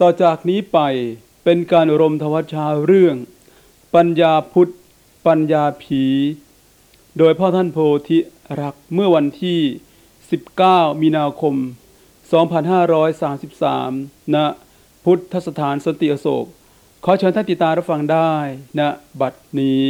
ต่อจากนี้ไปเป็นการอารมทวชาเรื่อง ปัญญาพุทธ ปัญญาผี โดยพ่อท่านโพธิรักเมื่อวันที่ 19 มีนาคม 2533ณพุทธสถานสติอโศก ขอเชิญท่านติตารับฟังได้ณบัดนี้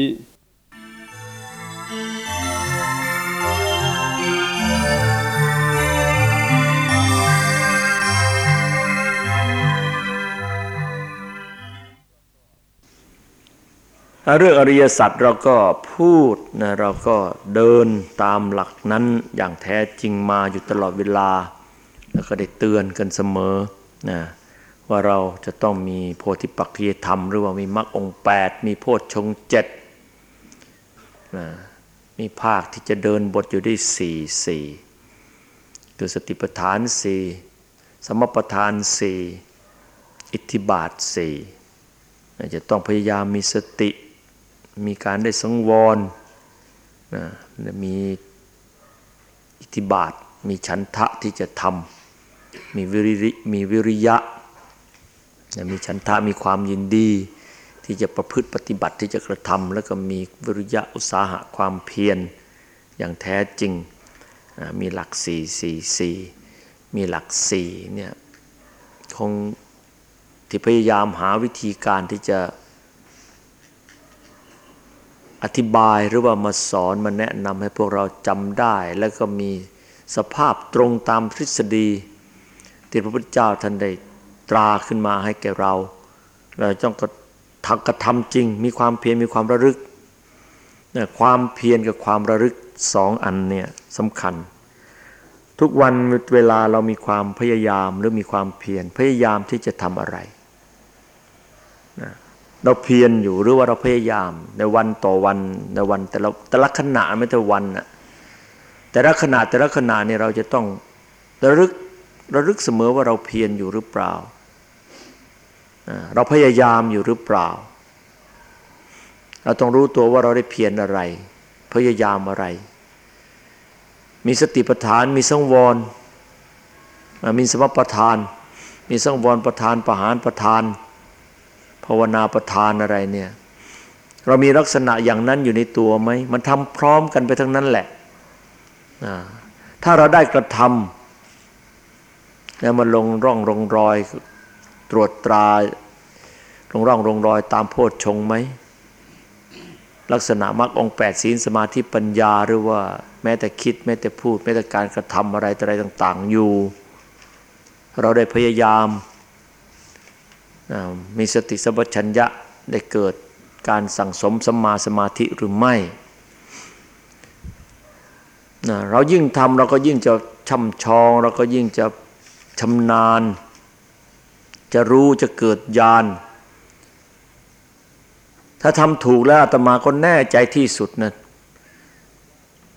เรื่องอริยสัจเราก็พูดนะเราก็เดินตามหลักนั้นอย่างแท้จริงมาอยู่ตลอดเวลา แล้วก็ได้เตือนกันเสมอนะว่าเราจะต้องมีโพธิปักขียธรรม หรือว่ามีมรรคองค์8มีโพชฌงเจ็ดนะมีภาคที่จะเดินบทอยู่ได้สี่สี่คือสติปัฏฐานสี่สมปัฏฐานสี่อิทธิบาทสี่จะต้องพยายามมีสติ มีการได้สังวรนะมีอิทธิบาท มีฉันทะที่จะทำมีวิริมีวิริยะนะมีฉันทะมีความยินดี ที่จะประพฤติปฏิบัติที่จะกระทำแล้วก็มีวิริยะอุตสาหะความเพียรอย่างแท้จริงนะมีหลักสี่สี่สี่มีหลักสี่เนี่ยคงที่พยายามหาวิธีการที่จะ อธิบายหรือว่ามาสอนมาแนะนำให้พวกเราจำได้ แล้วก็มีสภาพตรงตามทฤษฎี ที่พระพุทธเจ้าท่านได้ตราขึ้นมาให้แก่เรา เราต้องกระทำกระทำจริง มีความเพียรมีความระลึกเนี่ยความเพียรกับความระลึกสองอันเนี่ยสำคัญ ทุกวันเวลาเรามีความพยายามหรือมีความเพียรพยายามที่จะทำอะไรนะ เราเพียรอยู่หรือว่าเราพยายาม ในวันต่อวันในวันแต่ละแต่ละขณะไม่แต่วันนะแต่ละขณะแต่ละขณะเนี่ยเราจะต้องระลึกระลึกเสมอว่าเราเพียรอยู่หรือเปล่า เราพยายามอยู่หรือเปล่า เราต้องรู้ตัวว่าเราได้เพียรอะไร พยายามอะไร มีสติปัฏฐานมีสังวรมีสมปัฏฐาน มีสังวรประธานประหารประธาน ภาวนาประทานอะไรเนี่ย เรามีลักษณะอย่างนั้นอยู่ในตัวไหม มันทำพร้อมกันไปทั้งนั้นแหละถ้าเราได้กระทำแล้วมันลงร่องลงรอยตรวจตราลงร่องลงรอยตามโพชฌงไหมลักษณะมรรคองแปดศีลสมาธิปัญญาหรือว่า แม้แต่คิด แม้แต่พูด แม้แต่การกระทำอะไรอะไรต่าง ๆ อยู่ เราได้พยายาม มีสติสัมปชัญญะได้เกิดการสั่งสมสมาสมาธิหรือไม่เรายิ่งทำเราก็ยิ่งจะช่ำชอง เราก็ยิ่งจะชำนาญ จะรู้จะเกิดญาณถ้าทำถูกแล้วอาตมาก็แน่ใจที่สุดนะ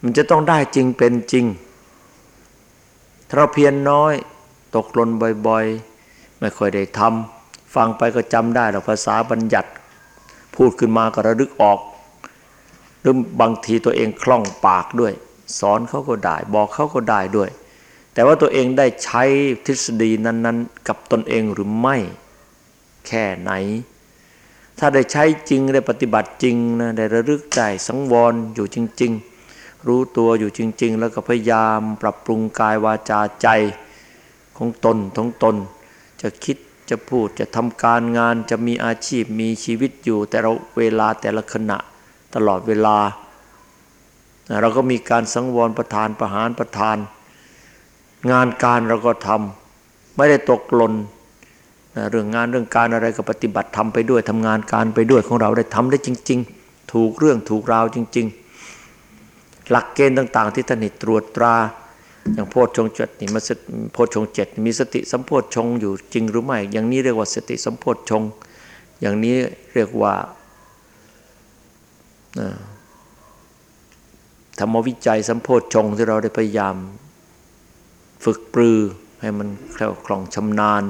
มันจะต้องได้จริงเป็นจริง ถ้าเราเพียรนน้อย ตกหล่นบ่อยๆ ไม่ค่อยได้ทำ ฟังไปก็จำได้หรอกภาษาบัญญัติ พูดขึ้นมาก็ระลึกออกหรือบางทีตัวเองคล่องปากด้วย สอนเขาก็ได้ บอกเขาก็ได้ด้วย แต่ว่าตัวเองได้ใช้ทฤษฎีนั้นๆ กับตนเองหรือไม่ แค่ไหน ถ้าได้ใช้จริงได้ปฏิบัติจริงนะได้ระลึกใจสังวรอยู่จริง ๆ รู้ตัวอยู่จริง ๆ แล้วก็พยายามปรับปรุงกายวาจาใจของตนของตน จะคิด จะพูดจะทำการงานจะมีอาชีพมีชีวิตอยู่แต่เราเวลาแต่ละขณะตลอดเวลา เราก็มีการสังวรประทานประหารประทาน งานการเราก็ทำไม่ได้ตกหล่นเรื่องงานเรื่องการอะไรก็ปฏิบัติทำไปด้วยทำงานการไปด้วยของเราได้ทำได้จริง ๆ ถูกเรื่องถูกราวจริง ๆ หลักเกณฑ์ต่าง ๆ ที่ท่านตรวจตรา อย่างโพชฌงเจ็ดนี่มาโพชฌงเจ็ดมีสติสัมโพชฌงอยู่จริงหรือไม่ อย่างนี้เรียกว่าสติสัมโพชฌงอย่างนี้เรียกว่าธรรมวิจัยสัมโพชฌงที่เราได้พยายามฝึกปรือ ให้มันแคล่วคล่องชำนาญ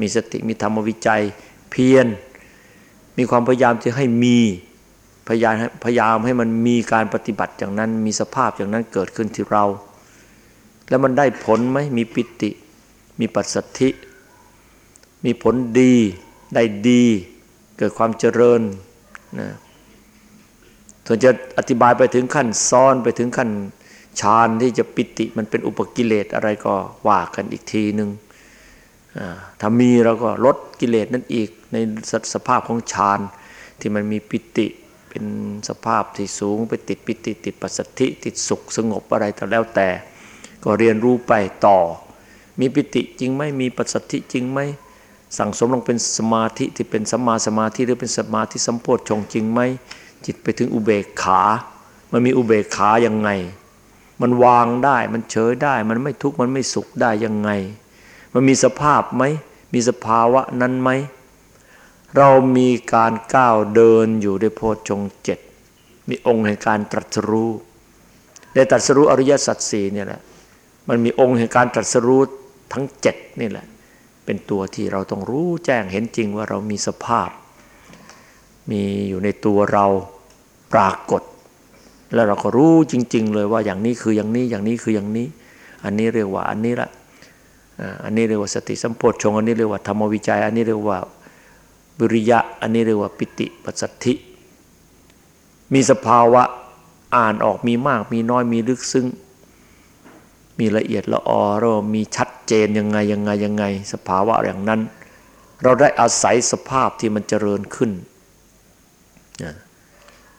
มีสติมีธรรมวิจัยเพียรมีความพยายามที่ให้มีพยายามพยายามให้มันมีการปฏิบัติอย่างนั้นมีสภาพอย่างนั้นเกิดขึ้นที่เรา แล้วมันได้ผลไหมมีปิติ มีปัสสัทธิ มีผลดีได้ดี เกิดความเจริญนะส่วนจะอธิบายไปถึงขั้นซ้อนไปถึงขั้นฌานที่จะปิติมันเป็นอุปกิเลสอะไรก็ว่ากันอีกทีหนึ่งถ้ามีเราก็ลดกิเลสนั่นอีกในสภาพของฌานที่มันมีปิติเป็นสภาพที่สูงไปติดปิติติดปัสสธิติดสุขสงบอะไรแต่แล้วแต่ ก็เรียนรู้ไปต่อ มีปิติจริงไหมมีปัสสธิจริงไหมสั่งสมลงเป็นสมาธิที่เป็นสัมมาสมาธิหรือเป็นสมาธิสัมโพชฌงจริงไหมจิตไปถึงอุเบกขา มันมีอุเบกขายังไง มันวางได้มันเฉยได้ มันไม่ทุกข์มันไม่สุขได้ยังไง มันมีสภาพไหมมีสภาวะนั้นไหมเรามีการก้าวเดินอยู่ในโพชฌงเจ็ดมีองค์แห่งการตรัสรู้ในตรัสรู้อริยสัจสี่เนี่ยแหละ มันมีองค์แห่งการตรัสรู้ทั้งเจ็ดนี่แหละ เป็นตัวที่เราต้องรู้แจ้งเห็นจริงว่าเรามีสภาพ มีอยู่ในตัวเราปรากฏ แล้วเราก็รู้จริง ๆ เลยว่าอย่างนี้คืออย่างนี้อย่างนี้คืออย่างนี้ อันนี้เรียกว่าอันนี้ละอันนี้เรียกว่าสติสัมโพชฌงอันนี้เรียกว่าธรรมวิจัย อันนี้เรียกว่าวิริยะ อันนี้เรียกว่าปิติปัสสธิ มีสภาวะอ่านออกมีมากมีน้อยมีลึกซึ้ง มีละเอียดละออเรามีชัดเจนยังไงยังไงยังไง สภาวะอย่างนั้น เราได้อาศัยสภาพที่มันเจริญขึ้น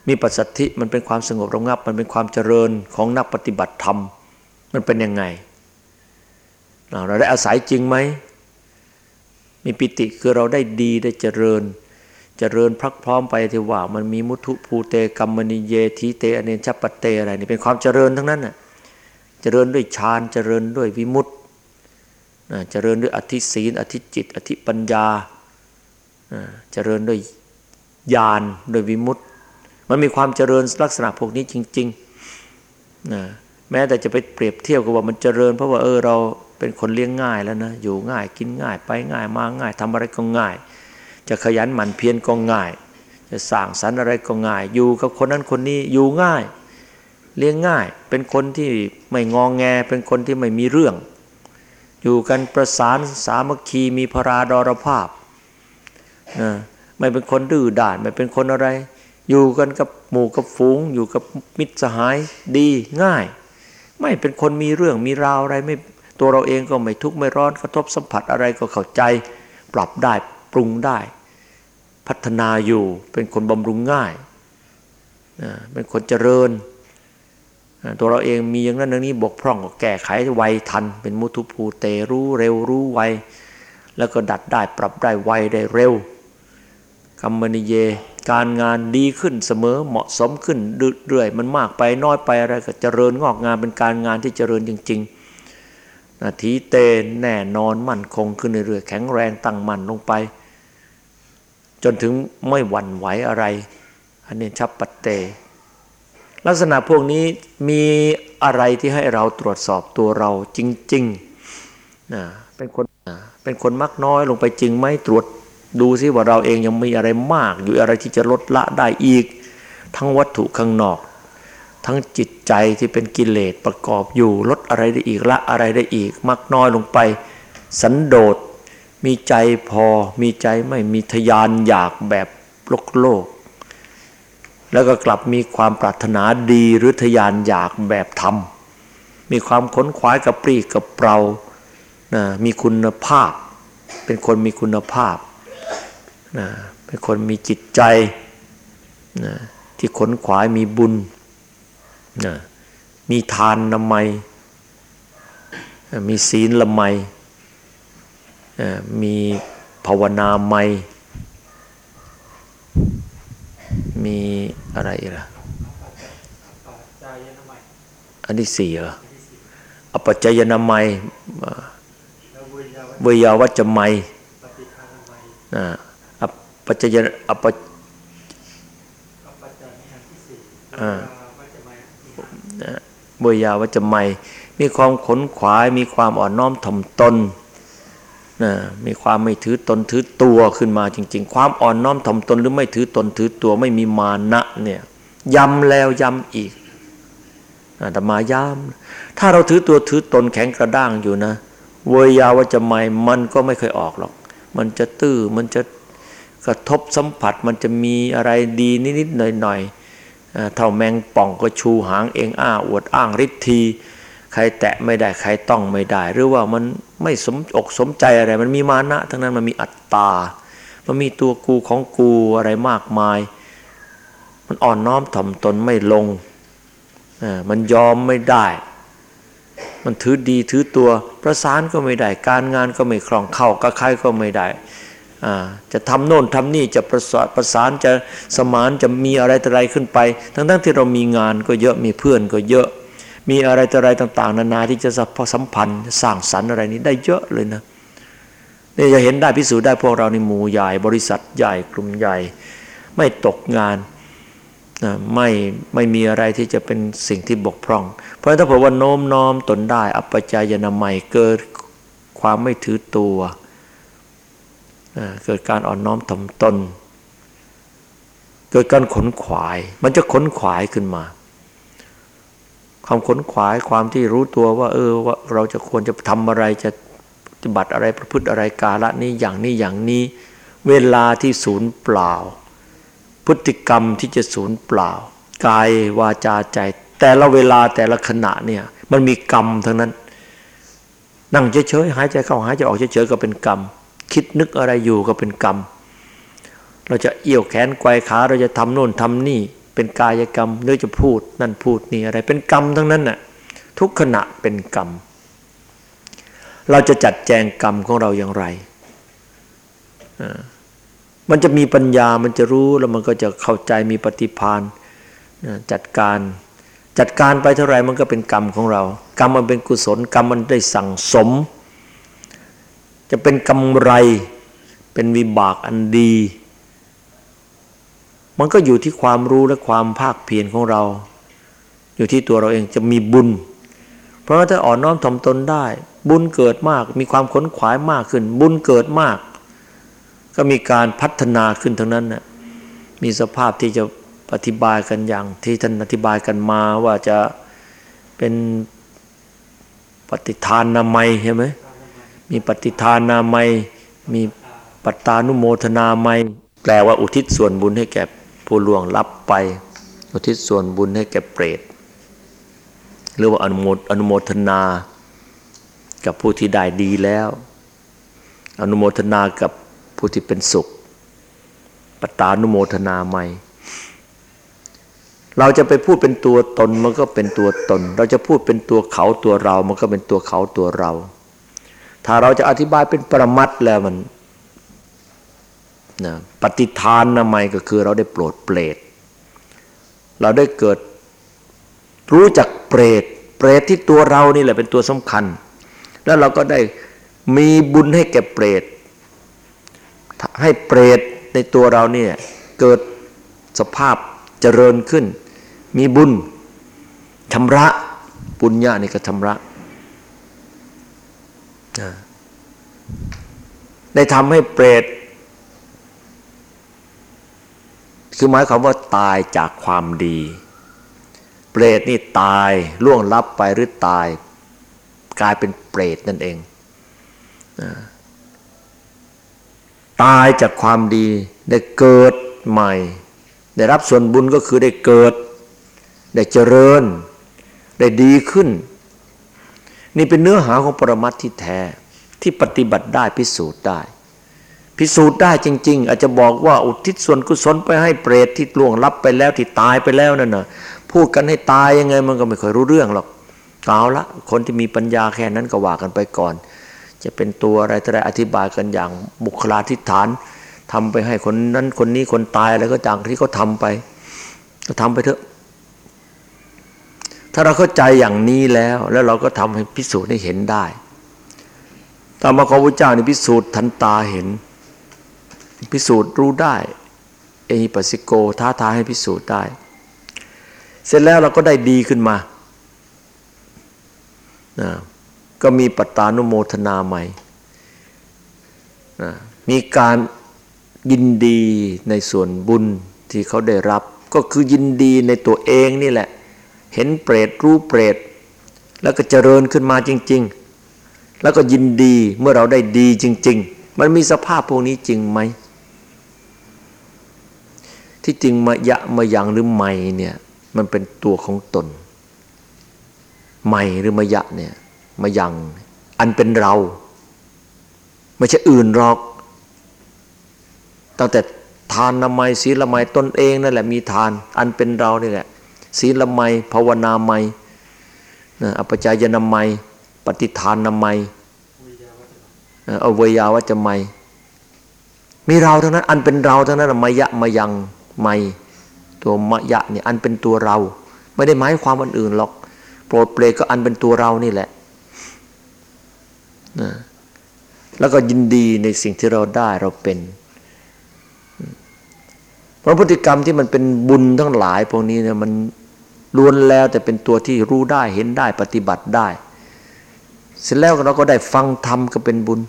มีปัสสัทธิมันเป็นความสงบระงับ มันเป็นความเจริญของนักปฏิบัติธรรม มันเป็นยังไง เราได้อาศัยจริงไหม มีปิติคือเราได้ดีได้เจริญ เจริญพรักพร้อมไปที่ว่า มันมีมุทุภูเตกัมมณีเยทีเตอเนชปเตอะไรนี่เป็นความเจริญทั้งนั้นน่ะ เจริญด้วยฌานเจริญด้วยวิมุตติเจริญด้วยอธิศีลอธิจิต อธิปัญญาเจริญด้วยญาณโดยวิมุตติ มันมีความเจริญลักษณะพวกนี้จริงๆนะแม้แต่จะไปเปรียบเทียบกับว่ามันเจริญ เพราะว่าเออเราเป็นคนเลี้ยงง่ายแล้วนะอยู่ง่ายกินง่าย ไปง่ายมาง่ายทำอะไรก็ง่าย จะขยันหมั่นเพียรก็ง่าย จะสร้างสรรค์อะไรก็ง่าย อยู่กับคนนั้นคนนี้อยู่ง่าย เลี้ยงง่าย เป็นคนที่ไม่งองแง เป็นคนที่ไม่มีเรื่อง อยู่กันประสานสามัคคีมีพราดรภาพนะไม่เป็นคนดื้อด่านไม่เป็นคนอะไร อยู่กันกับหมู่กับฝูง อยู่กับมิตรสหายดีง่าย ไม่เป็นคนมีเรื่องมีราวอะไรไม่ตัวเราเองก็ไม่ทุกข์ไม่ร้อนกระทบสัมผัสอะไรก็เข้าใจ ปรับได้ปรุงได้ พัฒนาอยู่เป็นคนบำรุงง่าย เป็นคนเจริญ ตัวเราเองมีอย่างนั้นอย่างนี้บกพร่องก็แก้ไขไวทัน เป็นมุทุภูเตรู้เร็วรู้ไว แล้วก็ดัดได้ปรับได้ไวได้เร็วกรรมนิเย การงานดีขึ้นเสมอเหมาะสมขึ้นเรื่อยมันมากไปน้อยไปอะไรก็เจริญงอกงานเป็นการงานที่เจริญจริงๆนาทีเตแน่นอนมั่นคงขึ้นเรื่อยแข็งแรงตั้งมั่นลงไป จนถึงไม่หวั่นไหวอะไรอันนี้ชับปัตเต ลักษณะพวกนี้มีอะไรที่ให้เราตรวจสอบตัวเราจริงๆนะเป็นคนเป็นคนมักน้อยลงไปจริงไหมตรวจดูซิว่าเราเองยังมีอะไรมากอยู่อะไรที่จะลดละได้อีก ทั้งวัตถุข้างนอก ทั้งจิตใจที่เป็นกิเลสประกอบอยู่ลดอะไรได้อีกละอะไรได้อีกมากน้อยลงไป สันโดษมีใจพอมีใจไม่มีทยานอยากแบบโลกโลก แล้วก็กลับมีความปรารถนาดีหรือทยานอยากแบบธรรม มีความค้นคว้ากับปรีกับเปรานะมีคุณภาพ เป็นคนมีคุณภาพนะเป็นคนมีจิตใจนะที่ขนขวายมีบุญนะมีทานละไมมีศีลละไมมีภาวนาไม มีอะไรล่ะอันที่สี่เหรออปัจจยนาไมเวยาวัจจะไมนะอปัจจยอปบวยาวัจไม่มีความขนขวาย มีความอ่อนน้อมถ่อมตน นะมีความไม่ถือตนถือตัวขึ้นมาจริง ๆ ความอ่อนน้อมถ่อมตนหรือไม่ถือตนถือตัวไม่มีมานะเนี่ยย้ำแล้วย้ำอีกแต่มาย้ำถ้าเราถือตัวถือตนแข็งกระด้างอยู่นะเวยาวจะไม่มันก็ไม่เคยออกหรอก มันจะตื้อมันจะกระทบสัมผัสมันจะมีอะไรดีนิดๆหน่อยๆเท่าแมงป่องก็ชูหางเองอ้าอวดอ้างฤทธีใครแตะไม่ได้ใครต้องไม่ได้ หรือว่ามัน ไม่สมอกสมใจอะไร มันมีมานะทั้งนั้นมันมีอัตตา มันมีตัวกูของกูอะไรมากมาย มันอ่อนน้อมถ่อมตนไม่ลง มันยอมไม่ได้ มันถือดีถือตัวประสานก็ไม่ได้ การงานก็ไม่คล่องเข้ากับใครก็ไม่ได้จะทำโน่นทำนี่จะประสานประสานจะสมานจะมีอะไรออะไรขึ้นไป ทั้งทั้งที่เรามีงานก็เยอะมีเพื่อนก็เยอะ มีอะไรต่ออะไรต่างๆ นานาที่จะสัมพันธ์สร้างสรรค์อะไรนี้ได้เยอะเลยนะนี่จะเห็นได้พิสูจน์ได้พวกเราในหมู่ใหญ่ บริษัทใหญ่กลุ่มใหญ่ ไม่ตกงานไม่ไม่มีอะไรที่จะเป็นสิ่งที่บกพร่อง เพราะถ้าเผื่อว่าโน้มน้อมตนได้ อัปจายนามัยเกิดความไม่ถือตัวเกิดการอ่อนน้อมถ่อมตน เกิดการขนขวาย มันจะขนขวายขึ้นมา ความขนขวายความที่รู้ตัวว่า เออว่าเราจะควรจะทำอะไรจะปฏิบัติอะไรประพฤติอะไรกาละนี้อย่างนี้อย่างนี้ เวลาที่ศูนย์เปล่า พฤติกรรมที่จะศูนย์เปล่า กายวาจาใจ แต่ละเวลาแต่ละขณะเนี่ยมันมีกรรมทั้งนั้น นั่งเฉยๆหายใจเข้าหายใจออกเฉยๆก็เป็นกรรม คิดนึกอะไรอยู่ก็เป็นกรรม เราจะเอี่ยวแขนไกวขาเราจะทำโน่นทำนี่ เป็นกายกรรมหรือจะพูดนั่นพูดนี่อะไร เป็นกรรมทั้งนั้นน่ะทุกขณะเป็นกรรม เราจะจัดแจงกรรมของเราอย่างไร มันจะมีปัญญามันจะรู้แล้วมันก็จะเข้าใจมีปฏิพานจัดการจัดการไปเท่าไรมันก็เป็นกรรมของเรา กรรมมันเป็นกุศลกรรมมันได้สั่งสม จะเป็นกำไรเป็นวิบากอันดี มันก็อยู่ที่ความรู้และความภาคเพียรของเรา อยู่ที่ตัวเราเองจะมีบุญ เพราะว่าถ้าอ่อนน้อมถ่อมตนได้ บุญเกิดมาก มีความขนขวายมากขึ้น บุญเกิดมาก ก็มีการพัฒนาขึ้นทั้งนั้นนะมีสภาพที่จะอธิบายกันอย่าง ที่ท่านอธิบายกันมาว่าจะเป็นปฏิทานนามัยใช่ไหมมีปฏิทานนาไมมีปัตตานุโมทนาไมแปลว่าอุทิศส่วนบุญให้แก่ ผู้ล่วงลับไป อุทิศส่วนบุญให้แก่เปรต หรือว่าอนุโมอนุโมทนา กับผู้ที่ได้ดีแล้ว อนุโมทนากับผู้ที่เป็นสุขปัตตานุโมทนาไมเราจะไปพูดเป็นตัวตนมันก็เป็นตัวตน เราจะพูดเป็นตัวเขาตัวเรา มันก็เป็นตัวเขาตัวเรา ถ้าเราจะอธิบายเป็นประมัดแล้วมัน นะปฏิทานนามัยก็คือเราได้โปรดเปรตเราได้เกิดรู้จักเปรตเปรตที่ตัวเรานี่แหละเป็นตัวสำคัญ แล้วเราก็ได้มีบุญให้แก่เปรตให้เปรตในตัวเราเนี่ยเกิดสภาพเจริญขึ้น มีบุญชำระปุญญานี่ก็ชำระได้ทำให้เปรต คือหมายความว่าตายจากความดี เปรตนี่ตายล่วงลับไปหรือตาย กลายเป็นเปรตนั่นเองตายจากความดีได้เกิดใหม่ ได้รับส่วนบุญก็คือได้เกิด ได้เจริญ ได้ดีขึ้น นี่เป็นเนื้อหาของปรมัตที่แท้ที่ปฏิบัติได้พิสูจน์ได้ พิสูจน์ได้จริง ๆ อาจจะบอกว่าอุทิศส่วนกุศลไปให้เปรตที่ล่วงลับไปแล้วที่ตายไปแล้วนั่นน่ะพูดกันให้ตายยังไงมันก็ไม่เคยรู้เรื่องหรอกเอาละคนที่มีปัญญาแค่นั้นก็ว่ากันไปก่อน จะเป็นตัวอะไรจะได้อธิบายกันอย่างบุคลาธิฐานทำไปให้คนนั้นคนนี้คนตายอะไรก็จังที่เขาทาไป ก็ทำไปเถอะ ถ้าเราเข้าใจอย่างนี้แล้ว แล้วเราก็ทำให้พิสูจน์ให้เห็นได้ตามมาของพระเจ้าในพิสูจน์ทันตาเห็น พิสูจน์รู้ได้ เอหิปัสสิโกท้าทายให้พิสูจน์ได้ เสร็จแล้วเราก็ได้ดีขึ้นมานะก็มีปัตตานุโมทนาใหม่นะมีการยินดีในส่วนบุญที่เขาได้รับ ก็คือยินดีในตัวเองนี่แหละ เห็นเปรตรู้เปรต แล้วก็เจริญขึ้นมาจริง ๆ แล้วก็ยินดีเมื่อเราได้ดีจริง ๆ มันมีสภาพพวกนี้จริงไหม ที่จริงมายะมายังหรือไม่เนี่ยมันเป็นตัวของตน ไม่หรือมายะเนี่ยมายังอันเป็นเรา ไม่ใช่อื่นหรอก ตั้งแต่ทานนามัยศีลมัยตนเองนั่นแหละมีทาน อันเป็นเรานี่แหละศีลมัยภาวนาไมนะอปจายนามัยปฏิทานนามัยอเวยาวัจมัยมีเราทั้งนั้น อันเป็นเราทั้งนั้นมายะมายัง ไม่ตัวมายะเนี่ยอันเป็นตัวเรา ไม่ได้หมายความอันอื่นหรอก โปรดเปรก็อันเป็นตัวเรานี่แหละนะแล้วก็ยินดีในสิ่งที่เราได้เราเป็นเพราะพฤติกรรมที่มันเป็นบุญทั้งหลายพวกนี้เนี่ยมันล้วนแล้วแต่เป็นตัวที่รู้ได้เห็นได้ปฏิบัติได้ เสร็จแล้วเราก็ได้ฟังธรรมก็เป็นบุญ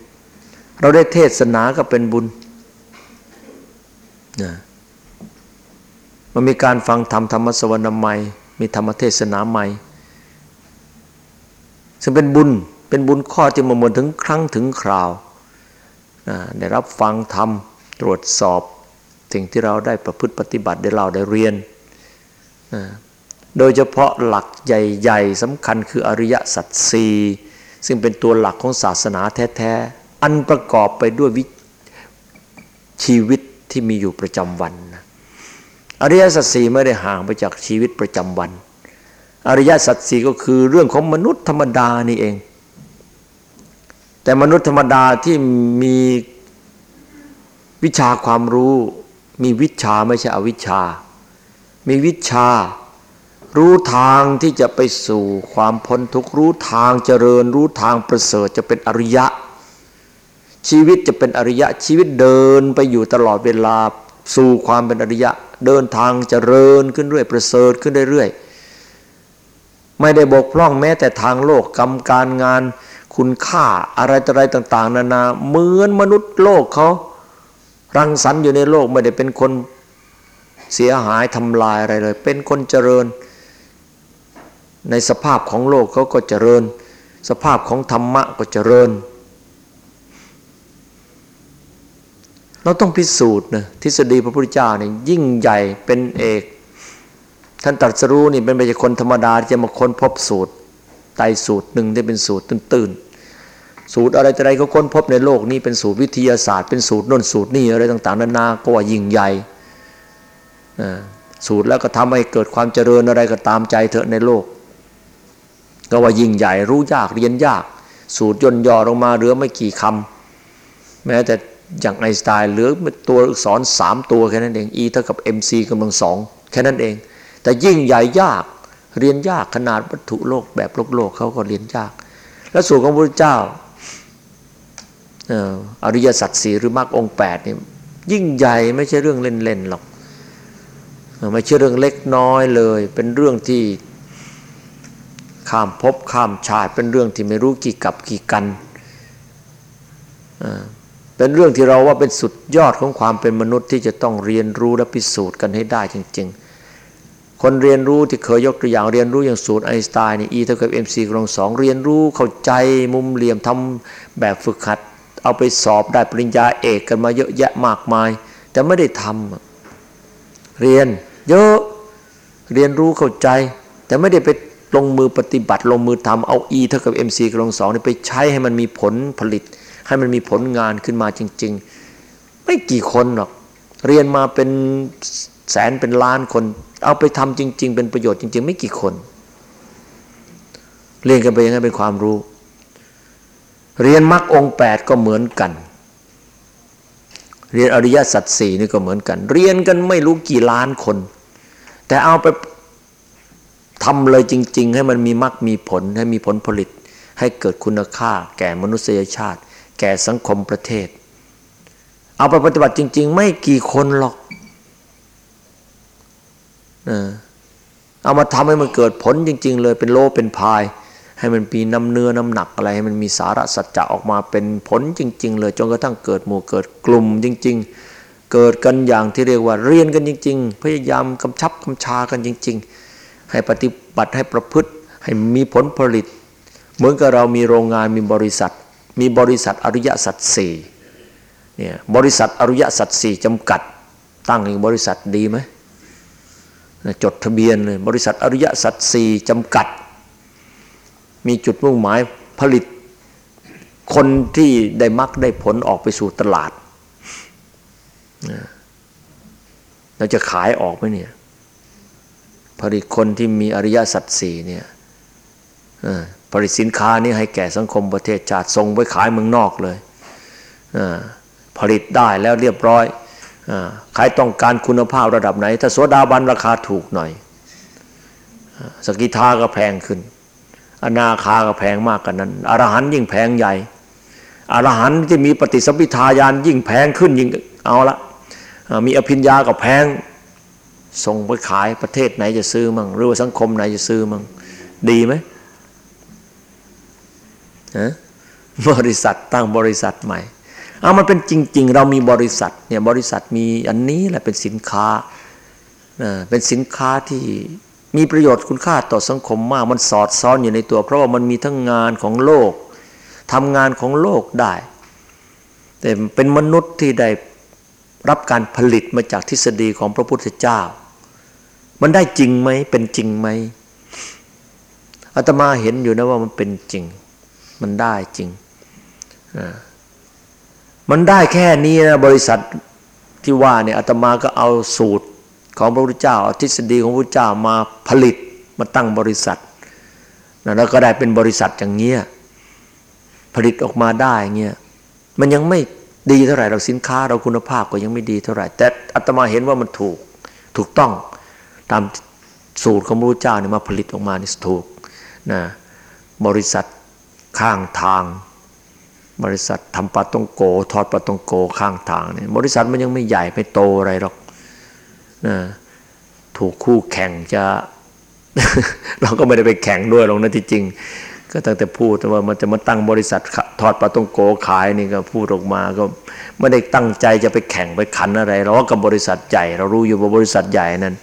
เราได้เทศนาก็เป็นบุญนะ มันมีการฟังธรรมธรรมสวรรค์ใหม่มีธรรมเทศนาใหม่ ซึ่งเป็นบุญเป็นบุญข้อที่มาหมดถึงครั้งถึงคราวได้รับฟังธรรมตรวจสอบสิ่งที่เราได้ประพฤติปฏิบัติได้เราได้เรียน โดยเฉพาะหลักใหญ่ๆสำคัญคืออริยสัจสีซึ่งเป็นตัวหลักของศาสนาแท้ๆ อันประกอบไปด้วยชีวิตที่มีอยู่ประจำวันนะ อริยสัจสีไม่ได้ห่างไปจากชีวิตประจำวัน อริยสัจสีก็คือเรื่องของมนุษย์ธรรมดานี่เอง แต่มนุษย์ธรรมดาที่มีวิชาความรู้ มีวิชาไม่ใช่อวิชา มีวิชารู้ทางที่จะไปสู่ความพ้นทุกข์รู้ทางเจริญ รู้ทางประเสริฐจะเป็นอริยะ ชีวิตจะเป็นอริยะชีวิตเดินไปอยู่ตลอดเวลา สู่ความเป็นอริยะ เดินทางเจริญขึ้นเรื่อยประเสริฐขึ้นเรื่อยๆไม่ได้บกพร่องแม้แต่ทางโลกกรรมการงาน คุณค่าอะไรต่ออะไรต่าง ๆ นานาเหมือนมนุษย์โลกเขารังสรรค์อยู่ในโลกไม่ได้เป็นคนเสียหายทำลายอะไรเลย เป็นคนเจริญ ในสภาพของโลกเขาก็เจริญ สภาพของธรรมะก็เจริญ เราต้องพิสูจน์นะทฤษฎีพระพุทธเจ้าเนี่ยยิ่งใหญ่เป็นเอก ท่านตรัสรู้นี่เป็นไม่ใช่คนธรรมดาที่จะมาค้นพบสูตรไตสูตรหนึ่งที่เป็นสูตรตื่นสูตรอะไรแต่ไรก็ค้นพบในโลกนี้เป็นสูตรวิทยาศาสตร์ เป็นสูตรน่นสูตรนี่อะไรต่างๆนานาก็ว่ายิ่งใหญ่สูตรแล้วก็ทำให้เกิดความเจริญอะไรก็ตามใจเถอะในโลก ก็ว่ายิ่งใหญ่รู้ยากเรียนยาก สูตรย่นย่อลงมาเหลือไม่กี่คำแม้แต่ อย่างไอสไตล์เหลือตัวอักษรสามตัวแค่นั้นเอง E เท่ากับ mc กำลังสองแค่นั้นเอง แต่ยิ่งใหญ่ยากเรียนยากขนาดวัตถุโลกแบบโลกโลกเขาก็เรียนยาก และสูตรของพระเจ้าอริยสัจสี่หรือมรรคองแปดนี่ยิ่งใหญ่ไม่ใช่เรื่องเล่นๆหรอกไม่ใช่เรื่องเล็กน้อยเลย เป็นเรื่องที่ข้ามภพข้ามชาติเป็นเรื่องที่ไม่รู้กี่กับกี่กัน เป็นเรื่องที่เราว่าเป็นสุดยอดของความเป็นมนุษย์ที่จะต้องเรียนรู้และพิสูจน์กันให้ได้จริง ๆ คนเรียนรู้ที่เคยยกตัวอย่างเรียนรู้อย่างสูตรไอน์สไตน์นี่ E เท่ากับ mc กำลังสองเรียนรู้เข้าใจมุมเหลี่ยมทำแบบฝึกหัด เอาไปสอบได้ปริญญาเอกกันมาเยอะแยะมากมาย แต่ไม่ได้ทำเรียนเยอะเรียนรู้เข้าใจ แต่ไม่ได้ไปลงมือปฏิบัติลงมือทำเอา E เท่ากับ MC กำลังสองนี่ไปใช้ให้มันมีผลผลิต ให้มันมีผลงานขึ้นมาจริง ๆ ไม่กี่คนหรอก เรียนมาเป็นแสนเป็นล้านคน เอาไปทำจริง ๆ เป็นประโยชน์จริง ๆ ไม่กี่คน เรียนกันไปยังไงเป็นความรู้ เรียนมรรคองแปดก็เหมือนกัน เรียนอริยสัจสี่นี่ก็เหมือนกัน เรียนกันไม่รู้กี่ล้านคน แต่เอาไปทำเลยจริง ๆ ให้มันมีมรรคมีผลให้มีผลผลิต ให้เกิดคุณค่าแก่มนุษยชาติ แก่สังคมประเทศ เอาไปปฏิบัติจริง ๆ ไม่กี่คนหรอกเอามาทำให้มันเกิดผลจริง ๆ เลยเป็นโลเป็นพาย ให้มันมีน้ำเนื้อน้ำหนักอะไรให้มันมีสาระสัจจะออกมาเป็นผลจริง ๆ เลยจนกระทั่งเกิดหมู่เกิดกลุ่มจริง ๆ เกิดกันอย่างที่เรียกว่าเรียนกันจริง ๆ พยายามกำชับกำชากันจริง ๆ ให้ปฏิบัติให้ประพฤติให้มีผลผลิต เหมือนกับเรามีโรงงานมีบริษัท มีบริษัทอริยสัจสี่เนี่ยบริษัทอริยสัจสี่จำกัด ตั้งอีกบริษัทดีไหมจดทะเบียนเลยบริษัทอริยสัจสี่จำกัด มีจุดมุ่งหมายผลิตคนที่ได้มักได้ผลออกไปสู่ตลาดเราจะขายออกไหมเนี่ยผลิตคนที่มีอริยสัจสี่เนี่ย ผลิตสินค้านี้ให้แก่สังคมประเทศชาติส่งไปขายเมืองนอกเลยผลิตได้แล้วเรียบร้อยใครต้องการคุณภาพระดับไหน ถ้าโสดาบันราคาถูกหน่อย สกิทาก็แพงขึ้น อนาคาก็แพงมากกันนั้นอรหันยิ่งแพงใหญ่อรหันที่มีปฏิสัมพิทายานยิ่งแพงขึ้นยิ่งเอาละมีอภิญญาก็แพงส่งไปขายประเทศไหนจะซื้อมั่งหรือว่าสังคมไหนจะซื้อมั่งดีไหม บริษัทตั้งบริษัทใหม่ เอามันเป็นจริง ๆ เรามีบริษัทเนี่ยบริษัทมีอันนี้แหละเป็นสินค้าเป็นสินค้าที่มีประโยชน์คุณค่าต่อสังคมมาก มันสอดซ้อนอยู่ในตัว เพราะว่ามันมีทั้งงานของโลกทำงานของโลกได้ แต่เป็นมนุษย์ที่ได้รับการผลิตมาจากทฤษฎีของพระพุทธเจ้า มันได้จริงไหมเป็นจริงไหมอาตมาเห็นอยู่นะว่ามันเป็นจริง มันได้จริง มันได้แค่นี้นะบริษัทที่ว่าเนี่ยอาตมาก็เอาสูตรของพระพุทธเจ้าทฤษฎีของพระพุทธเจ้ามาผลิตมาตั้งบริษัทแล้วก็ได้เป็นบริษัทอย่างเงี้ยผลิตออกมาได้เงี้ยมันยังไม่ดีเท่าไหร่เราสินค้าเราคุณภาพก็ยังไม่ดีเท่าไหร่ แต่อาตมาเห็นว่ามันถูกถูกต้องตามสูตรของพระพุทธเจ้าเนี่ยมาผลิตออกมานี่ถูกนะบริษัท ข้างทาง บริษัททำปลาตองโก ทอดปลาตองโกข้างทางเนี่ยบริษัทมันยังไม่ใหญ่ไม่โตอะไรหรอกนะถูกคู่แข่งจะ เราก็ไม่ได้ไปแข่งด้วยหรอกนะที่จริง ก็ตั้งแต่พูดว่ามันจะมาตั้งบริษัททอดปลาตองโกขายนี่ก็พูดออกมาก็ไม่ได้ตั้งใจจะไปแข่งไปขันอะไรเรากับบริษัทใหญ่ เรารู้อยู่ว่าบริษัทใหญ่นั้น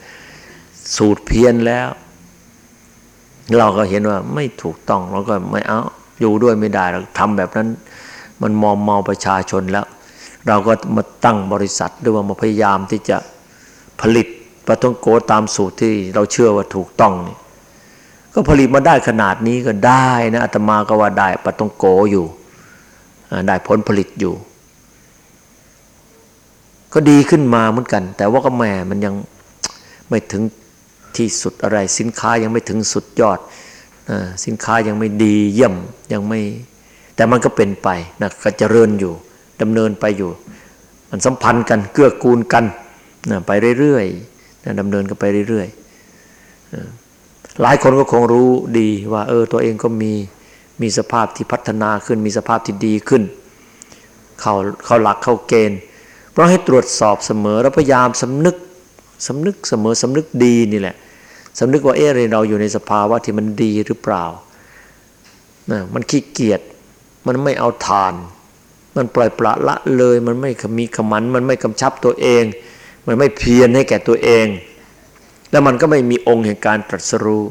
สูตรเพี้ยนแล้ว เราก็เห็นว่าไม่ถูกต้องเราก็ไม่เอา อยู่ด้วยไม่ได้เราทำแบบนั้น มันมอมเมาประชาชนแล้ว เราก็มาตั้งบริษัทด้วยว่ามาพยายามที่จะผลิตปลาท่องโกตามสูตรที่เราเชื่อว่าถูกต้องนี่ก็ผลิตมาได้ขนาดนี้ก็ได้นะอาตมาก็ว่าได้ปลาท่องโกอยู่ได้ผลผลิตอยู่ ก็ดีขึ้นมาเหมือนกัน แต่ว่าก็แหมมันยังไม่ถึงที่สุดอะไรสินค้ายังไม่ถึงสุดยอด สินค้ายังไม่ดีเยี่ยมยังไม่ แต่มันก็เป็นไปนะก็เจริญอยู่ดำเนินไปอยู่ มันสัมพันธ์กันเกื้อกูลกันนะไปเรื่อยๆนะดำเนินกันไปเรื่อยๆหลายคนก็คงรู้ดีว่า เออตัวเองก็มีมีสภาพที่พัฒนาขึ้น มีสภาพที่ดีขึ้น เข้าเข้าหลักเข้าเกณฑ์ เพราะให้ตรวจสอบเสมอแล้วพยายามสำนึกสำนึกเสมอสำนึกดีนี่แหละ สำนึกว่าเออเราอยู่ในสภาวะที่มันดีหรือเปล่านะมันขี้เกียจมันไม่เอาทาน มันปล่อยปละละเลย มันไม่มีขมัน มันไม่กำชับตัวเอง มันไม่เพียรให้แก่ตัวเอง แล้วมันก็ไม่มีองค์แห่งการตรัสรู้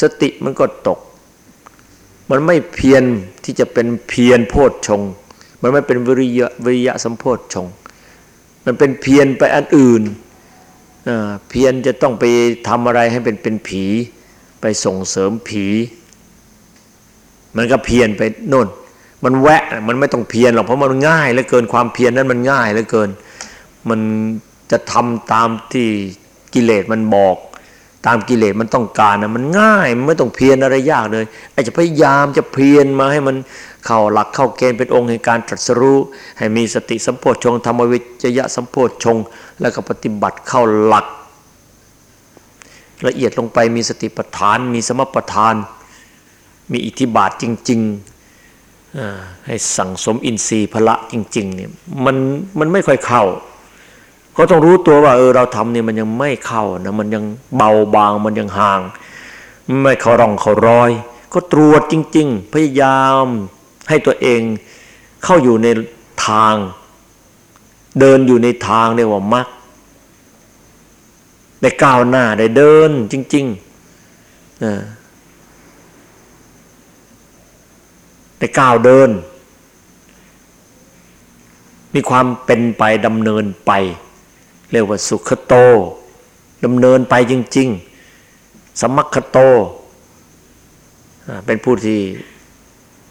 สติมันก็ตก มันไม่เพียรที่จะเป็นเพียรโพชฌงมันไม่เป็นวิริยะวิริยะสัมโพชฌงมันเป็นเพียรไปอันอื่น เพียรจะต้องไปทำอะไรให้เป็นเป็นผี ไปส่งเสริมผี มันก็เพียรไปโน่น มันแวะมันไม่ต้องเพียรหรอกเพราะมันง่ายเหลือเกินความเพียรนั้นมันง่ายเหลือเกิน มันจะทำตามที่กิเลสมันบอก ตามกิเลสมันต้องการนะมันง่ายมันไม่ต้องเพียรอะไรยากเลยไอ้จะพยายามจะเพียรมาให้มันเข้าหลักเข้าเกณฑ์เป็นองค์แห่งการตรัสรู้ให้มีสติสัมโพชฌงธรรมวิจยะสัมโพชฌงแล้วก็ปฏิบัติเข้าหลัก ละเอียดลงไปมีสติปัฏฐาน มีสมปัฏฐาน มีอิทธิบาทจริงๆให้สั่งสมอินทรีย์พละจริงๆเนี่ยมันมันไม่ค่อยเข้า ก็ต้องรู้ตัวว่าเออเราทำเนี่ยมันยังไม่เข้านะมันยังเบาบางมันยังห่าง ไม่เขาร่องเขารอย ก็ตรวจจริง ๆ พยายามให้ตัวเองเข้าอยู่ในทาง เดินอยู่ในทางเรียกว่ามักได้ก้าวหน้าได้เดินจริงๆได้ก้าวเดิน มีความเป็นไปดำเนินไป เรียกว่าสุขโตดำเนินไปจริง ๆ สมัคโต เป็นผู้ที่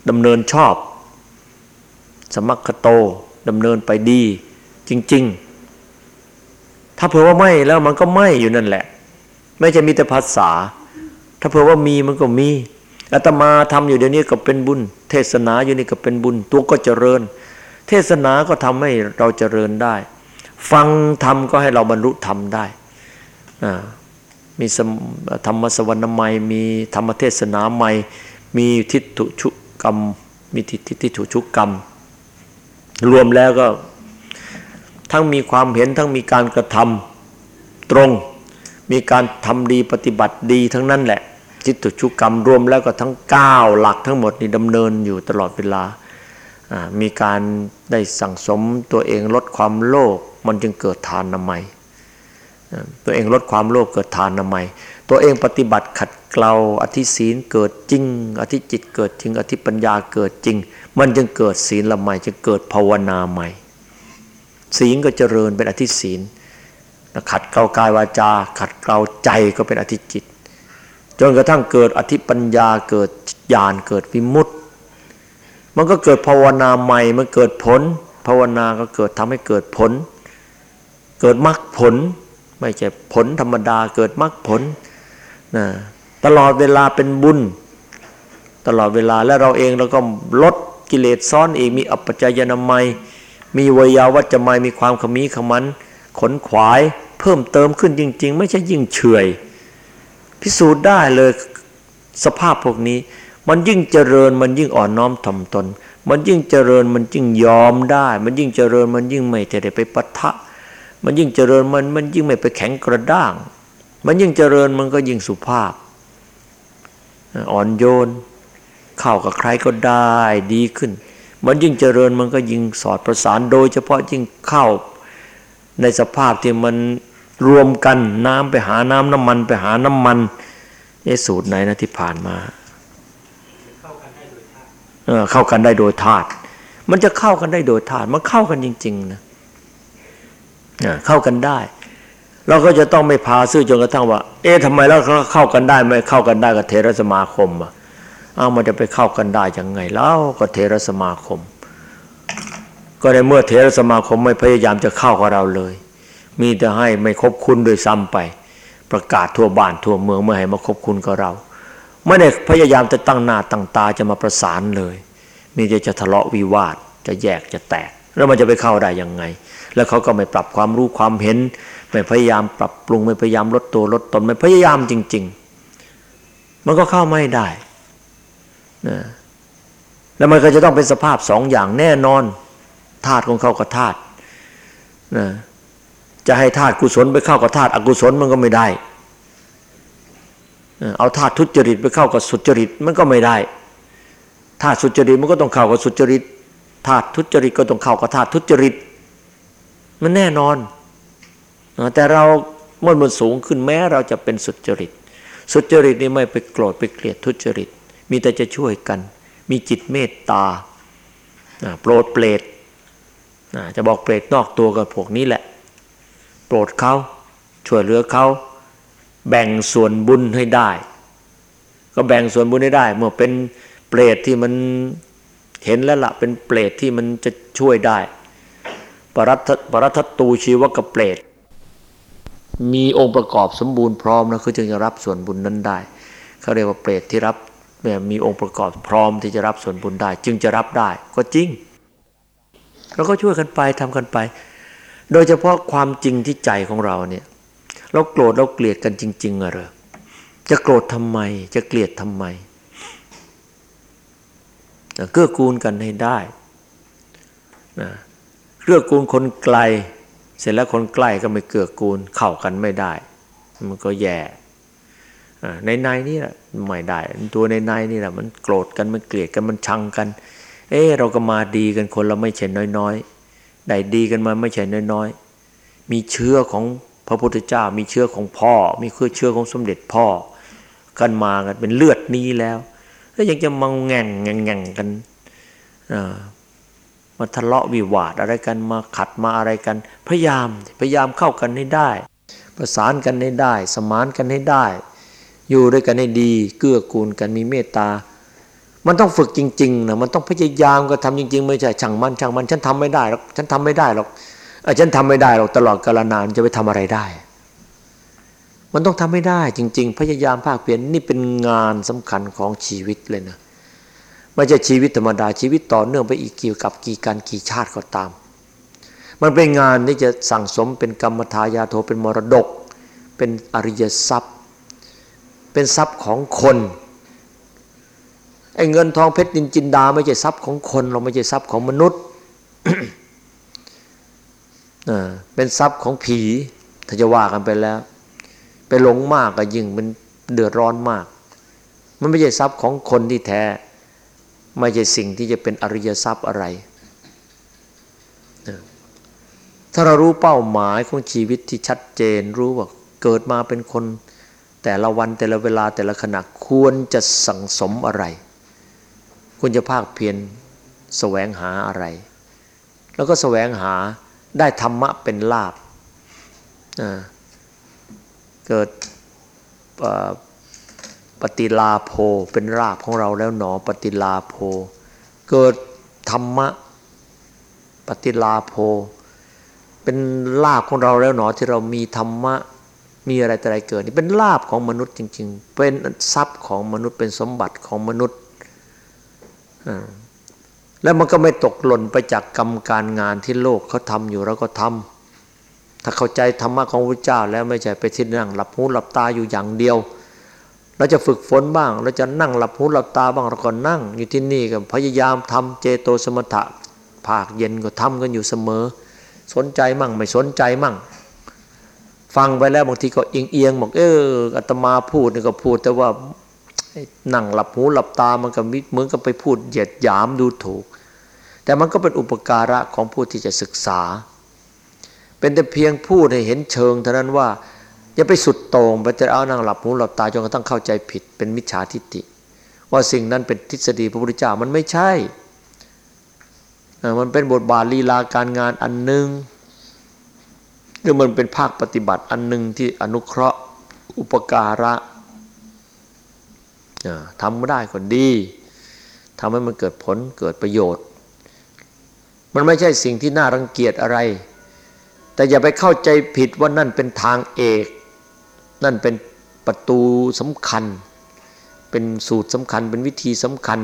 ดำเนินชอบ สมัคโตดำเนินไปดีจริง ๆ ถ้าเผื่อว่าไม่แล้วมันก็ไม่อยู่นั่นแหละ ไม่ใช่มีแต่ภาษา ถ้าเผื่อว่ามีมันก็มีอาตมาทำอยู่เดี๋ยวนี้ก็เป็นบุญ เทศนาอยู่นี่ก็เป็นบุญ ตัวก็เจริญ เทศนาก็ทำให้เราเจริญได้ ฟังธรรมก็ให้เราบรรลุธรรมได้มีธรรมสวรรค์ใหม่มีธรรมเทศนาใหม่มีทิฏฐุชุกรรม มีทิฏทิฏฐุชุกรรม รวมแล้วก็ ทั้งมีความเห็นทั้งมีการกระทำตรง มีการทำดีปฏิบัติดีทั้งนั้นแหละจิตตุชุกรรม รวมแล้วก็ทั้ง 9 หลักทั้งหมดนี่ดำเนินอยู่ตลอดเวลามีการได้สั่งสมตัวเองลดความโลภ มันจึงเกิดทานนามัยตัวเองลดความโลภเกิดทานนามัย ตัวเองปฏิบัติขัดเกลาอธิศีลเกิดจริง อธิจิตเกิดจริง อธิปัญญาเกิดจริง มันจึงเกิดศีลละใหม่จะเกิดภาวนาใหม่ ศีลก็เจริญเป็นอธิศีลขัดเกลากายวาจา ขัดเกลาใจก็เป็นอธิจิต จนกระทั่งเกิดอธิปัญญาเกิดญาณเกิดวิมุตติ มันก็เกิดภาวนาใหม่มันเกิดผล ภาวนาก็เกิดทำให้เกิดผล เกิดมรรคผล ไม่ใช่ผลธรรมดาเกิดมรรคผลนะตลอดเวลาเป็นบุญ ตลอดเวลาและเราเองเราก็ลดกิเลสซ้อนอีกมีอัปจายนามัย มีวยาวัจจะมัยมีความขมีขมันขนขวายเพิ่มเติมขึ้นจริง ๆ ไม่ใช่ยิ่งเฉยพิสูจน์ได้เลยสภาพพวกนี้ มันยิ่งเจริญมันยิ่งอ่อนน้อมถ่อมตน มันยิ่งเจริญมันยิ่งยอมได้ มันยิ่งเจริญมันยิ่งไม่ได้ไปปะทะ มันยิ่งเจริญมันมันยิ่งไม่ไปแข็งกระด้าง มันยิ่งเจริญมันก็ยิ่งสุภาพ อ่อนโยน เข้ากับใครก็ได้ดีขึ้น มันยิ่งเจริญมันก็ยิ่งสอดประสานโดย เฉพาะยิ่งเข้าในสภาพที่มันรวมกันน้ำไปหาน้ำน้ำมันไปหาน้ำมันไอ้สูตรไหนนะที่ผ่านมาเออเข้ากันได้โดยธาตุมันจะเข้ากันได้โดยธาตุมันเข้ากันจริง ๆ นะ เข้ากันได้ เราก็จะต้องไม่พาซื่อจนกระทั่งว่า เอ๊ะทำไมเราเข้ากันได้ไม่เข้ากันได้กับเทรสมาคมอะอ้ามันจะไปเข้ากันได้ยังไงเล่ากับเทรสมาคม ก็ในเมื่อเทรสมาคมไม่พยายามจะเข้ากับเราเลย มีแต่ให้ไม่คบคุณโดยซ้ำไป ประกาศทั่วบ้านทั่วเมืองไม่ให้มาคบคุณกับเราไม่ได้พยายามจะตั้งหน้าตั้งตาจะมาประสานเลย มีแต่จะทะเลาะวิวาทจะแยกจะแตก แล้วมันจะไปเข้าได้ยังไง แล้วเขาก็ไม่ปรับความรู้ความเห็น ไม่พยายามปรับปรุงไม่พยายามลดตัวลดตนไม่พยายามจริง ๆ มันก็เข้าไม่ได้นะแล้วมันก็จะต้องเป็นสภาพสองอย่างแน่นอนธาตุของเขากับธาตุนะจะให้ธาตุกุศลไปเข้ากับธาตุอกุศลมันก็ไม่ได้ เอาธาตุทุจริตไปเข้ากับสุจริตมันก็ไม่ได้ธาตุสุจริตมันก็ต้องเข้ากับสุจริตธาตุทุจริตก็ต้องเข้ากับธาตุทุจริต มันแน่นอน แต่เราเมื่อมันสูงขึ้นแม้เราจะเป็นสุจริต สุจริตนี่ไม่ไปโกรธไปเกลียดทุจริต มีแต่จะช่วยกัน มีจิตเมตตาโปรดเปรตจะบอกเปรตนอกตัวกับพวกนี้แหละ โปรดเขาช่วยเหลือเขาแบ่งส่วนบุญให้ได้ ก็แบ่งส่วนบุญให้ได้ เมื่อเป็นเปรตที่มันเห็นแล้วละ่ะเป็นเปรตที่มันจะช่วยได้ ปรัตปรัตตูชีวกเปรตมีองค์ประกอบสมบูรณ์พร้อมนะคือจึงจะรับส่วนบุญนั้นได้เขาเรียกว่าเปรตที่รับมีองค์ประกอบพร้อมที่จะรับส่วนบุญได้ จึงจะรับได้ก็จริงเราก็ช่วยกันไปทำกันไป โดยเฉพาะความจริงที่ใจของเราเนี่ย เราโกรธเราเกลียดกันจริง ๆอะเหรอจะโกรธทำไม จะเกลียดทำไมเกื้อกูลกันให้ได้นะ กื้อกูลคนไกล เสร็จแล้วคนใกล้ก็ไม่เกื้อกูลเข้ากันไม่ได้ มันก็แย่ในในนี่แหละไม่ได้ ตัวในในนี่แหละมันโกรธกันมันเกลียดกันมันชังกัน เออเราก็มาดีกันคนเราไม่เช่นน้อยๆได้ดีกันมาไม่ใช่น้อยๆมีเชื้อของพระพุทธเจ้า มีเชื้อของพ่อ มีคือเชื้อของสมเด็จพ่อ กันมากันเป็นเลือดนี้แล้วแล้วยังจะมาแง่งแง่งกัน มาทะเลาะวิวาทอะไรกันมาขัดมาอะไรกัน พยายามพยายามเข้ากันให้ได้ ประสานกันให้ได้ สมานกันให้ได้ อยู่ด้วยกันให้ดีเกื้อกูลกันมีเมตตา มันต้องฝึกจริงๆนะมันต้องพยายามก็ทำจริง ๆ ไม่ใช่ช่างมันช่างมันฉันทำไม่ได้หรอกฉันทำไม่ได้หรอกฉันทำไม่ได้หรอกตลอดกาลนานจะไปทำอะไรได้ มันต้องทำไม่ได้จริง ๆ พยายามภาคเพียรนนี่เป็นงานสำคัญของชีวิตเลยนะ ไม่ใช่ชีวิตธรรมดาชีวิตต่อเนื่องไปอีกกี่กับกี่การกี่ชาติก็ตาม มันเป็นงานที่จะสั่งสมเป็นกรรมทายาโทเป็นมรดก เป็นอริยทรัพย์ เป็นทรัพย์ของคนไอ้เงินทองเพชรดินจินดา ไม่ใช่ทรัพย์ของคนเราไม่ใช่ทรัพย์ของมนุษย์เป็นทรัพย์ของผีถ้าจะว่ากันไปแล้ว ไปหลงมากก็ยิ่งมันเดือดร้อนมาก มันไม่ใช่ทรัพย์ของคนที่แท้ ไม่ใช่สิ่งที่จะเป็นอริยทรัพย์อะไร ถ้าเรารู้เป้าหมายของชีวิตที่ชัดเจนรู้ว่าเกิดมาเป็นคน แต่ละวันแต่ละเวลาแต่ละขณะควรจะสั่งสมอะไร ควรจะภาคเพียรแสวงหาอะไร แล้วก็แสวงหาได้ธรรมะเป็นลาบเกิด ปฏิลาโภเป็นรากของเราแล้วหนอปฏิลาโภเกิดธรรมะปฏิลาโภเป็นลาบของเราแล้วหนอที่เรามีธรรมะมีอะไรแต่อะไรเกิดนี่เป็นลาบของมนุษย์จริง ๆ เป็นทรัพย์ของมนุษย์เป็นสมบัติของมนุษย์แล้วมันก็ไม่ตกหล่นไปจากกรรมการงานที่โลกเขาทำอยู่เราก็ทำถ้าเข้าใจธรรมะของพระเจ้าแล้วไม่ใช่ไปที่นั่งหลับหูหลับตาอยู่อย่างเดียว เราจะฝึกฝนบ้าง เราจะนั่งหลับหูหลับตาบ้างเราก็นั่ง อยู่ที่นี่ก็พยายามทำเจโตสมถะภาคเย็นก็ทำกันอยู่เสมอ สนใจมั่งไม่สนใจมั่ง ฟังไปแล้วบางทีก็เอียงเอียงบอกเอออาตมาพูดนี่ก็พูดแต่ว่านั่งหลับหูหลับตามันก็เหมือนกับไปพูดเหยียดหยามดูถูก แต่มันก็เป็นอุปการะของผู้ที่จะศึกษา เป็นแต่เพียงพูดให้เห็นเชิงเท่านั้นว่า อย่าไปสุดโต่งไปแต่เอานั่งหลับหูหลับตาจนกระทั่งเข้าใจผิด เป็นมิจฉาทิฏฐิว่าสิ่งนั้นเป็นทฤษฎีพระพุทธเจ้ามันไม่ใช่ มันเป็นบทบาทลีลาการงานอันหนึ่งหรือมันเป็นภาคปฏิบัติอันหนึ่งที่อนุเคราะห์อุปการะทำไม่ได้ก็ดีทำให้มันเกิดผลเกิดประโยชน์ มันไม่ใช่สิ่งที่น่ารังเกียจอะไร แต่อย่าไปเข้าใจผิดว่านั่นเป็นทางเอก นั่นเป็นประตูสำคัญ เป็นสูตรสำคัญ เป็นวิธีสำคัญ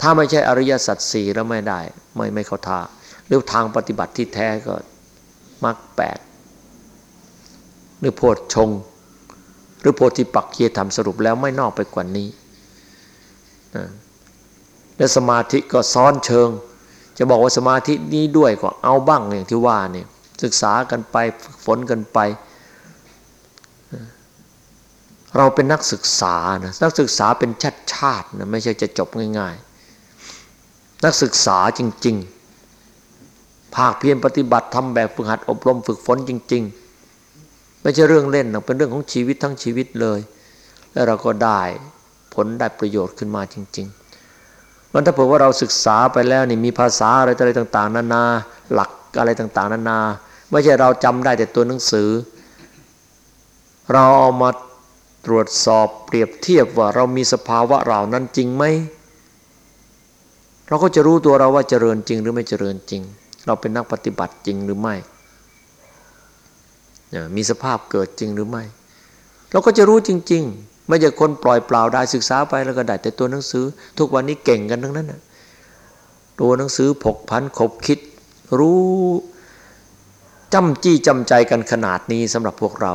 ถ้าไม่ใช่อริยสัจสี่แล้วไม่ได้ ไม่ไม่เข้าท่าหรือทางปฏิบัติที่แท้ก็มักแปดหรือโพชชงหรือโพธิปักเยธรรมสรุปแล้วไม่นอกไปกว่านี้และสมาธิก็ซ้อนเชิง จะบอกว่าสมาธินี้ด้วยก็เอาบ้างอย่างที่ว่าเนี่ยศึกษากันไปฝึกฝนกันไป เราเป็นนักศึกษานะนักศึกษาเป็นชาติชาตินะไม่ใช่จะจบง่ายๆ นักศึกษาจริง ๆ ภาคเพียรปฏิบัติทำแบบฝึกหัดอบรมฝึกฝนจริง ๆ ไม่ใช่เรื่องเล่นนะเป็นเรื่องของชีวิตทั้งชีวิตเลย แล้วเราก็ได้ผลได้ประโยชน์ขึ้นมาจริงๆมันถ้าเผื่อว่าเราศึกษาไปแล้วนี่มีภาษาอะไรอะไรต่าง ๆ นานาหลักอะไรต่าง ๆ นานา ไม่ใช่เราจำได้แต่ตัวหนังสือ เราเอามา ตรวจสอบเปรียบเทียบว่าเรามีสภาวะเรานั้นจริงไหมเราก็จะรู้ตัวเราว่าเจริญจริงหรือไม่เจริญจริง เราเป็นนักปฏิบัติจริงหรือไม่ มีสภาพเกิดจริงหรือไม่ เราก็จะรู้จริง ๆ ไม่ใช่คนปล่อยเปล่าได้ศึกษาไปแล้วก็ได้แต่ตัวหนังสือ ทุกวันนี้เก่งกันทั้งนั้นนะตัวหนังสือผกพันขบคิด รู้จำจี้จำใจกันขนาดนี้สำหรับพวกเรา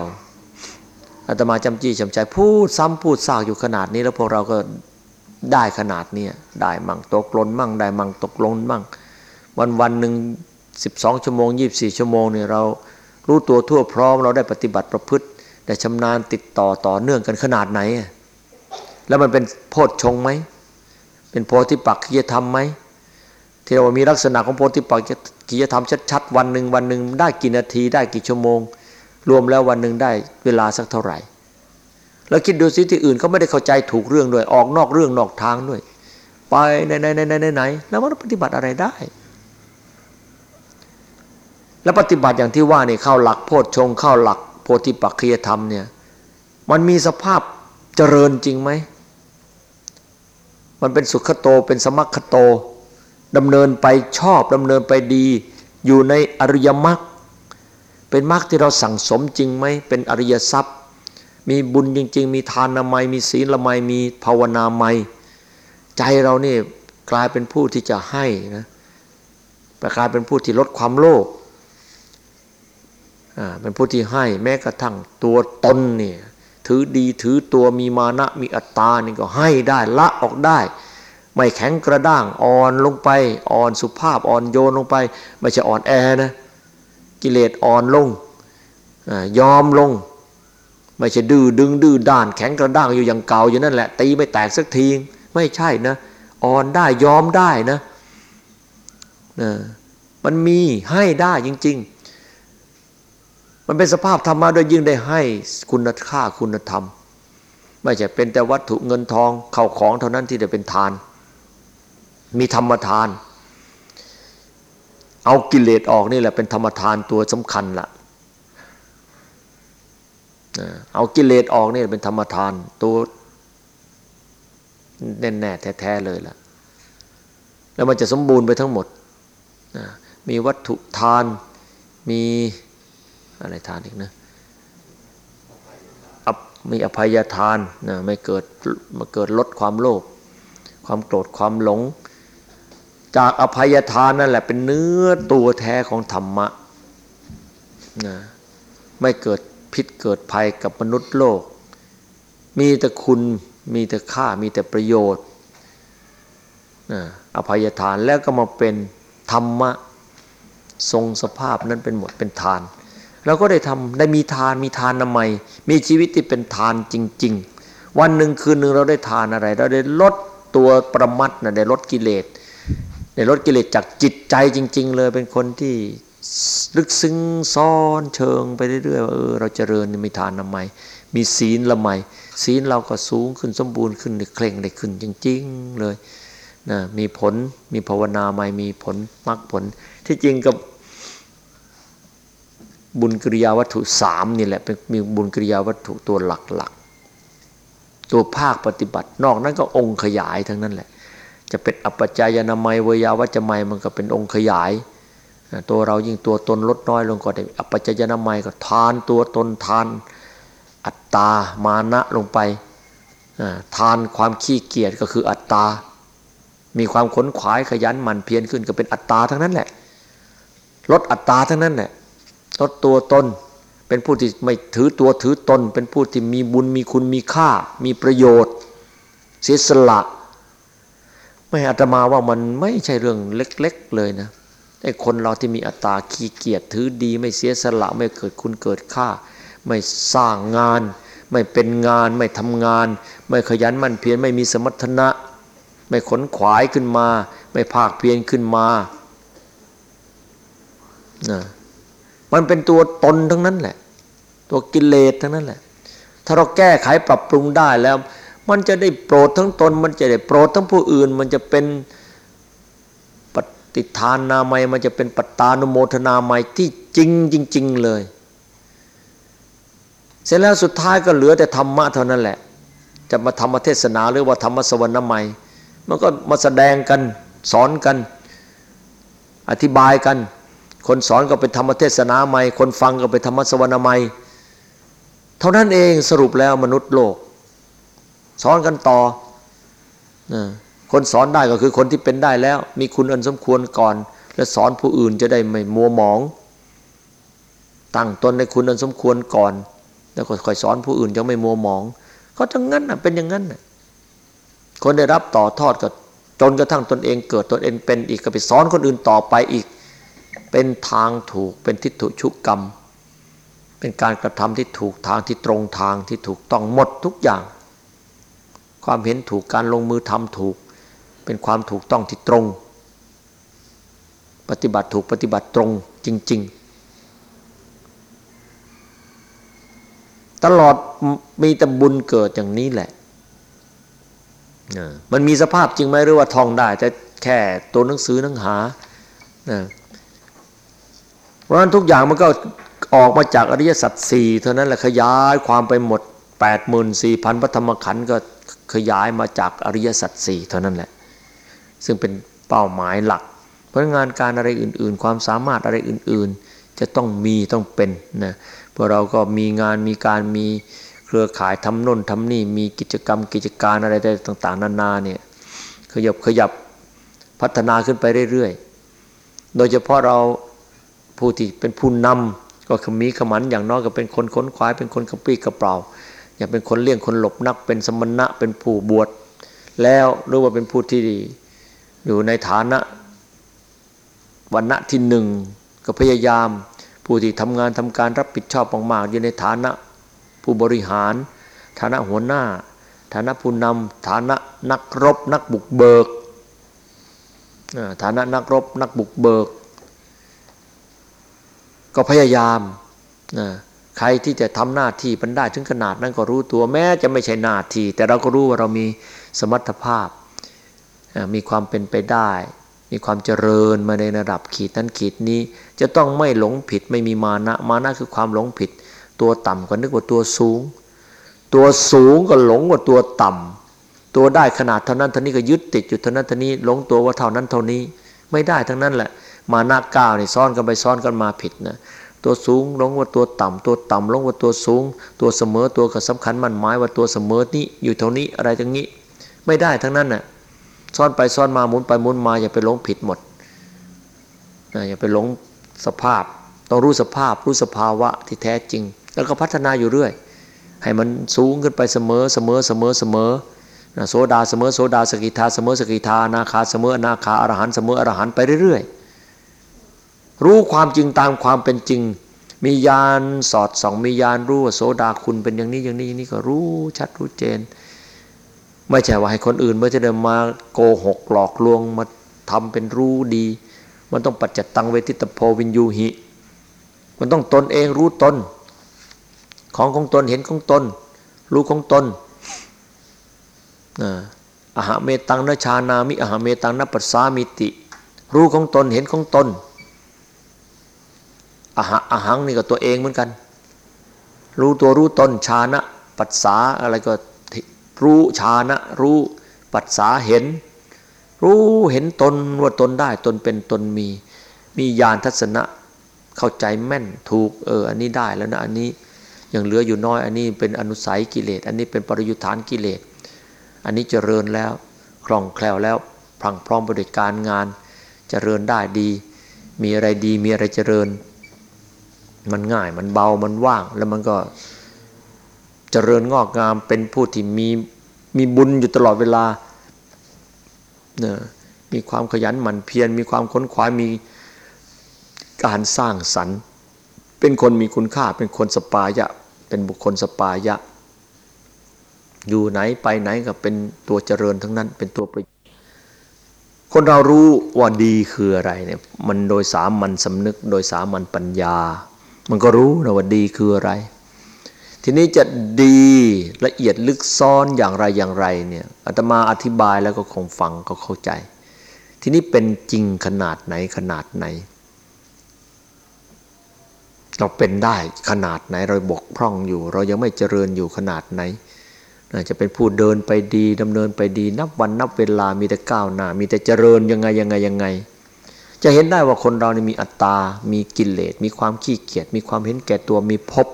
อาตมาจำจี้จำใจพูดซ้ำพูดซากอยู่ขนาดนี้ แล้วพวกเราก็ได้ขนาดนี้ได้มั่งตกลนมั่งได้มั่งตกลนมั่ง วันวันหนึ่งสิบสองชั่วโมงยี่บสี่ชั่วโมงเนี่ยเรารู้ตัวทั่วพร้อมเราได้ปฏิบัติประพฤติได้ชำนาญติดต่อต่อเนื่องกันขนาดไหน แล้วมันเป็นโพชฌงไหมเป็นโพธิปักขียธรรมไหมที่เรามีลักษณะของโพธิปักขียธรรมชัดๆวันหนึ่งวันหนึ่งได้กี่นาทีได้กี่ชั่วโมง รวมแล้ววันหนึ่งได้เวลาสักเท่าไหร่ แล้วคิดดูสิที่อื่นเขาไม่ได้เข้าใจถูกเรื่องด้วยออกนอกเรื่องนอกทางด้วย ไปไหนไหนไหนไหนไหนแล้วมันปฏิบัติอะไรได้ แล้วปฏิบัติอย่างที่ว่านี่เข้าหลักโพชฌงเข้าหลักโพธิปักขียธรรมเนี่ยมันมีสภาพเจริญจริงไหม มันเป็นสุขโตเป็นสมัคคโตดำเนินไปชอบดำเนินไปดี อยู่ในอริยมรรค เป็นมรรคที่เราสั่งสมจริงไหมเป็นอริยทรัพย์ มีบุญจริง ๆ มีทานนามัย มีศีลละไมมีภาวนาไมใจเรานี่กลายเป็นผู้ที่จะให้นะกลายเป็นผู้ที่ลดความโลภอ่าเป็นผู้ที่ให้แม้กระทั่งตัวตนเนี่ยถือดีถือตัวมีมานะมีอัตตานี่ก็ให้ได้ละออกได้ ไม่แข็งกระด้างอ่อนลงไปอ่อนสุภาพอ่อนโยนลงไป ไม่ใช่อ่อนแอนะ กิเลสอ่อนลงยอมลง ไม่ใช่ดื้อดึงดื้อด้านแข็งกระด้างอยู่อย่างเก่าอยู่นั่นแหละตีไม่แตกสักทีไม่ใช่นะอ่อนได้ยอมได้นะมันมีให้ได้จริง ๆ มันเป็นสภาพธรรมะโดยยิ่งได้ให้คุณค่าคุณธรรม ไม่ใช่เป็นแต่วัตถุเงินทองเข้าของเท่านั้นที่จะเป็นทาน มีธรรมทาน เอากิเลสออกนี่แหละเป็นธรรมทานตัวสำคัญละเอากิเลสออกนี่เป็นธรรมทานตัวแน่แน่แท้ๆเลยล่ะแล้วมันจะสมบูรณ์ไปทั้งหมด มีวัตถุทาน มีอะไรทานอีกนะมีอภัยทานนะไม่เกิดมาเกิดลดความโลภความโกรธความหลง จากอภัยทานนั่นแหละเป็นเนื้อตัวแท้ของธรรมะนะไม่เกิดพิษเกิดภัยกับมนุษย์โลก มีแต่คุณมีแต่ค่ามีแต่ประโยชน์นะอภัยทานแล้วก็มาเป็นธรรมะทรงสภาพนั้นเป็นหมดเป็นทานเราก็ได้ทำได้มีทานมีทานนามัย มีชีวิตที่เป็นทานจริง ๆ วันหนึ่งคืนหนึ่งเราได้ทานอะไร เราได้ลดตัวประมัดนะได้ลดกิเลส ได้ลดกิเลสจากจิตใจจริง ๆ เลยเป็นคนที่ลึกซึ้งซ้อนเชิงไปเรื่อยๆเออเราเจริญมีทานนามัยมีศีลละไมศีลเราก็สูงขึ้นสมบูรณ์ขึ้นเคร่งได้ขึ้นจริง ๆเลยนะมีผลมีภาวนาไม่มีผลมรรคผล ที่จริงกับบุญกิริยาวัตถุสามนี่แหละเป็นมีบุญกิริยาวัตถุตัวหลักๆ ตัวภาคปฏิบัติ นอกนั้นก็องค์ขยายทั้งนั้นแหละ จะเป็นอัปจายนามัยเวยาวัจมัยมันก็เป็นองค์ขยาย ตัวเรายิ่งตัวตนลดน้อยลงก็ได้อัปจายนามัยก็ทานตัวตนทาน อัตตามานะลงไปทานความขี้เกียจก็คืออัตตา มีความขนขวายขยันหมั่นเพียรขึ้นก็เป็นอัตตาทั้งนั้นแหละ ลดอัตตาทั้งนั้นแหละลดตัวตน เป็นผู้ที่ไม่ถือตัวถือตน เป็นผู้ที่มีบุญมีคุณมีค่า มีประโยชน์เสียสละ ไม่อาตมาว่ามันไม่ใช่เรื่องเล็ก ๆเลยนะไอ้คนเราที่มีอัตตาขี้เกียจถือดี ไม่เสียสละไม่เกิดคุณเกิดค่า ไม่สร้างงาน ไม่เป็นงาน ไม่ทำงาน ไม่ขยันมั่นเพียรไม่มีสมรรถนะ ไม่ขนขวายขึ้นมา ไม่ภาคเพียรขึ้นมานะมันเป็นตัวตนทั้งนั้นแหละ ตัวกิเลสทั้งนั้นแหละ ถ้าเราแก้ไขปรับปรุงได้แล้ว มันจะได้โปรดทั้งตน มันจะได้โปรดทั้งผู้อื่น มันจะเป็นปฏิทานนามัย มันจะเป็นปัตตานุโมทนามัยที่จริงจริง ๆ เลย เสร็จแล้วสุดท้ายก็เหลือแต่ธรรมะเท่านั้นแหละ จะมาธรรมเทศนาหรือว่าธรรมสวรรค์ใหม่มันก็มาแสดงกันสอนกัน อธิบายกัน คนสอนก็เป็นธรรมเทศนาใหม่ คนฟังก็เป็นธรรมสวรรค์ใหม่ เท่านั้นเองสรุปแล้วมนุษย์โลก สอนกันต่อคนสอนได้ก็คือคนที่เป็นได้แล้ว มีคุณอันสมควรก่อน และสอนผู้อื่นจะได้ไม่มัวหมอง ตั้งตนในคุณอันสมควรก่อน แล้วก็ค่อยสอนผู้อื่นจะไม่มัวหมองก็ทั้งนั้นนะเป็นอย่างนั้นนะคนได้รับต่อทอดก็จนกระทั่งตนเองเกิดตนเองเป็นอีกก็ไปสอนคนอื่นต่อไปอีก เป็นทางถูกเป็นทิฏฐุชุกกรรม เป็นการกระทำที่ถูกทางที่ตรงทางที่ถูกต้องหมดทุกอย่าง ความเห็นถูกการลงมือทำถูก เป็นความถูกต้องที่ตรง ปฏิบัติถูกปฏิบัติตรงจริง ๆ ตลอดมีแต่บุญเกิดอย่างนี้แหละ มันมีสภาพจริงไหมหรือว่าท่องได้แต่แค่ตัวหนังสือหนังหาเพราะฉะนั้นทุกอย่างมันก็ออกมาจากอริยสัจสี่เท่านั้นแหละขยายความไปหมด 8 4 0 0 0พันพระธรรมขันธ์ก็ ขยายมาจากอริยสัจสี่เท่านั้นแหละ ซึ่งเป็นเป้าหมายหลักเพราะงานการอะไรอื่น ๆ ความสามารถอะไรอื่นๆ จะต้องมีต้องเป็นนะเพราะเราก็มีงานมีการมีเครือข่ายทำน่นทำนี่มีกิจกรรมกิจการอะไรต่างๆ นานาเนี่ยขยับขยับพัฒนาขึ้นไปเรื่อยๆ โดยเฉพาะเราผู้ที่เป็นผู้นำก็ขมีขมันอย่างน้อยก็เป็นคนค้นคว้าเป็นคนกระปี้กระเป๋า อย่าเป็นคนเลี่ยงคนหลบนัก เป็นสมณะเป็นผู้บวชแล้วหรือว่าเป็นผู้ที่อยู่ในฐานะวันณะที่หนึ่งก็พยายาม ผู้ที่ทำงานทำการรับผิดชอบมากๆอยู่ในฐานะผู้บริหาร ฐานะหัวหน้า ฐานะผู้นำฐานะนักรบ นักบุกเบิกฐานะนักรบ นักบุกเบิก ก็พยายามนะ ใครที่จะทำหน้าที่มันได้ถึงขนาดนั้นก็รู้ตัวแม้จะไม่ใช่หน้าที่ แต่เราก็รู้ว่าเรามีสมรรถภาพ มีความเป็นไปได้ มีความเจริญมาในระดับขีดนั้นขีดนี้ จะต้องไม่หลงผิดไม่มีมานะมานะคือความหลงผิด ตัวต่ำก็นึกว่าตัวสูง ตัวสูงก็หลงว่าตัวต่ำตัวได้ขนาดเท่านั้นเท่านี้ก็ยึดติดอยู่เท่านั้นเท่านี้หลงตัวว่าเท่านั้นเท่านี้ ไม่ได้ทั้งนั้นแหละมานะก้าวนี่ซ้อนกันไปซ้อนกันมาผิดนะ ตัวสูงลงว่าตัวต่ำตัวต่ำลงว่าตัวสูง ตัวเสมอตัวก็สำคัญมันหมายว่าตัวเสมอนี้อยู่เท่านี้อะไรตรงนี้ ไม่ได้ทั้งนั้นน่ะซ่อนไปซ่อนมาหมุนไปหมุนมาอย่าไปหลงผิดหมดอย่าไปหลงสภาพ ต้องรู้สภาพรู้สภาวะที่แท้จริง แล้วก็พัฒนาอยู่เรื่อย ให้มันสูงขึ้นไปเสมอเสมอเสมอเสมอโสดาเสมอโสดาสกิทาเสมอสกิทานาคาเสมอนาคาอรหันเสมออรหันไปเรื่อยๆ รู้ความจริงตามความเป็นจริง มียานสอดส่องมียานรู้ว่าโสดาคุณเป็นอย่างนี้อย่างนี้นี่ก็รู้ชัดรู้เจน ไม่ใช่ว่าให้คนอื่นเมื่อจะเดินมาโกหกหลอกลวงมาทำเป็นรู้ดี มันต้องปัจจตังเวทิตโพวินยูหิ มันต้องตนเองรู้ตน ของของตนเห็นของตน รู้ของตนอาหาเมตังนชานามิอาหาเมตังนปัสสามิติ รู้ของตนเห็นของตน อาหอาหังนี่ก็ตัวเองเหมือนกัน รู้ตัวรู้ตนชานะปัสสาอะไรก็รู้ชานะรู้ปัสสาเห็น รู้เห็นตนว่าตนได้ตนเป็นตนมี มีญาณทัศนะเข้าใจแม่นถูกเอออันนี้ได้แล้วนะอันนี้ยังเหลืออยู่น้อย อันนี้เป็นอนุสัยกิเลส อันนี้เป็นปริยุทธานกิเลส อันนี้เจริญแล้วคล่องแคล่วแล้วพลังพร้อมบริการงาน เจริญได้ดี มีอะไรดีมีอะไรเจริญ มันง่ายมันเบามันว่าง แล้วมันก็เจริญงอกงามเป็นผู้ที่มีมีบุญอยู่ตลอดเวลาเนี่ยมีความขยันหมั่นเพียรมีความค้นคว้ามีการสร้างสรรค์ เป็นคนมีคุณค่าเป็นคนสปายะ เป็นบุคคลสปายะ อยู่ไหนไปไหนก็เป็นตัวเจริญทั้งนั้นเป็นตัวประคนเรารู้ว่าดีคืออะไรเนี่ยมันโดยสามัญสำนึกโดยสามัญปัญญา มันก็รู้นะว่าดีคืออะไร ทีนี้จะดีละเอียดลึกซ้อนอย่างไรอย่างไรเนี่ยอาตมาอธิบายแล้วก็คงฟังก็เข้าใจ ทีนี้เป็นจริงขนาดไหนขนาดไหน เราเป็นได้ขนาดไหนเราบกพร่องอยู่ เรายังไม่เจริญอยู่ขนาดไหนจะเป็นผู้เดินไปดีดำเนินไปดี นับวันนับเวลามีแต่ก้าวหน้า มีแต่เจริญยังไงยังไงยังไง จะเห็นได้ว่าคนเรานี่มีอัตตา มีกิเลส มีความขี้เกียจ มีความเห็นแก่ตัว มีภพ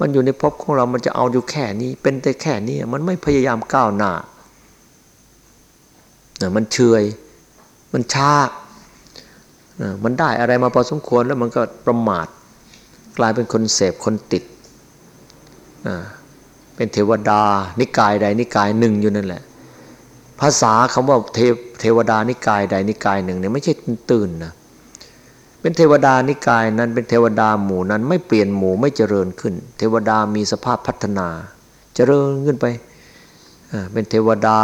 มันอยู่ในภพของเรา มันจะเอาอยู่แค่นี้ เป็นแต่แค่นี้ มันไม่พยายามก้าวหน้ามันเฉย มันช้ามันได้อะไรมาพอสมควรแล้วมันก็ประมาท กลายเป็นคนเสพ คนติดเป็นเทวดา นิกายใดนิกายหนึ่งอยู่นั่นแหละ ภาษาคำว่าเทเทวดานิกายใดนิกายหนึ่งเนี่ยไม่ใช่ตื่นนะเป็นเทวดานิกายนั้นเป็นเทวดาหมู่นั้นไม่เปลี่ยนหมู่ไม่เจริญขึ้น เทวดามีสภาพพัฒนา เจริญขึ้นไปเป็นเทวดา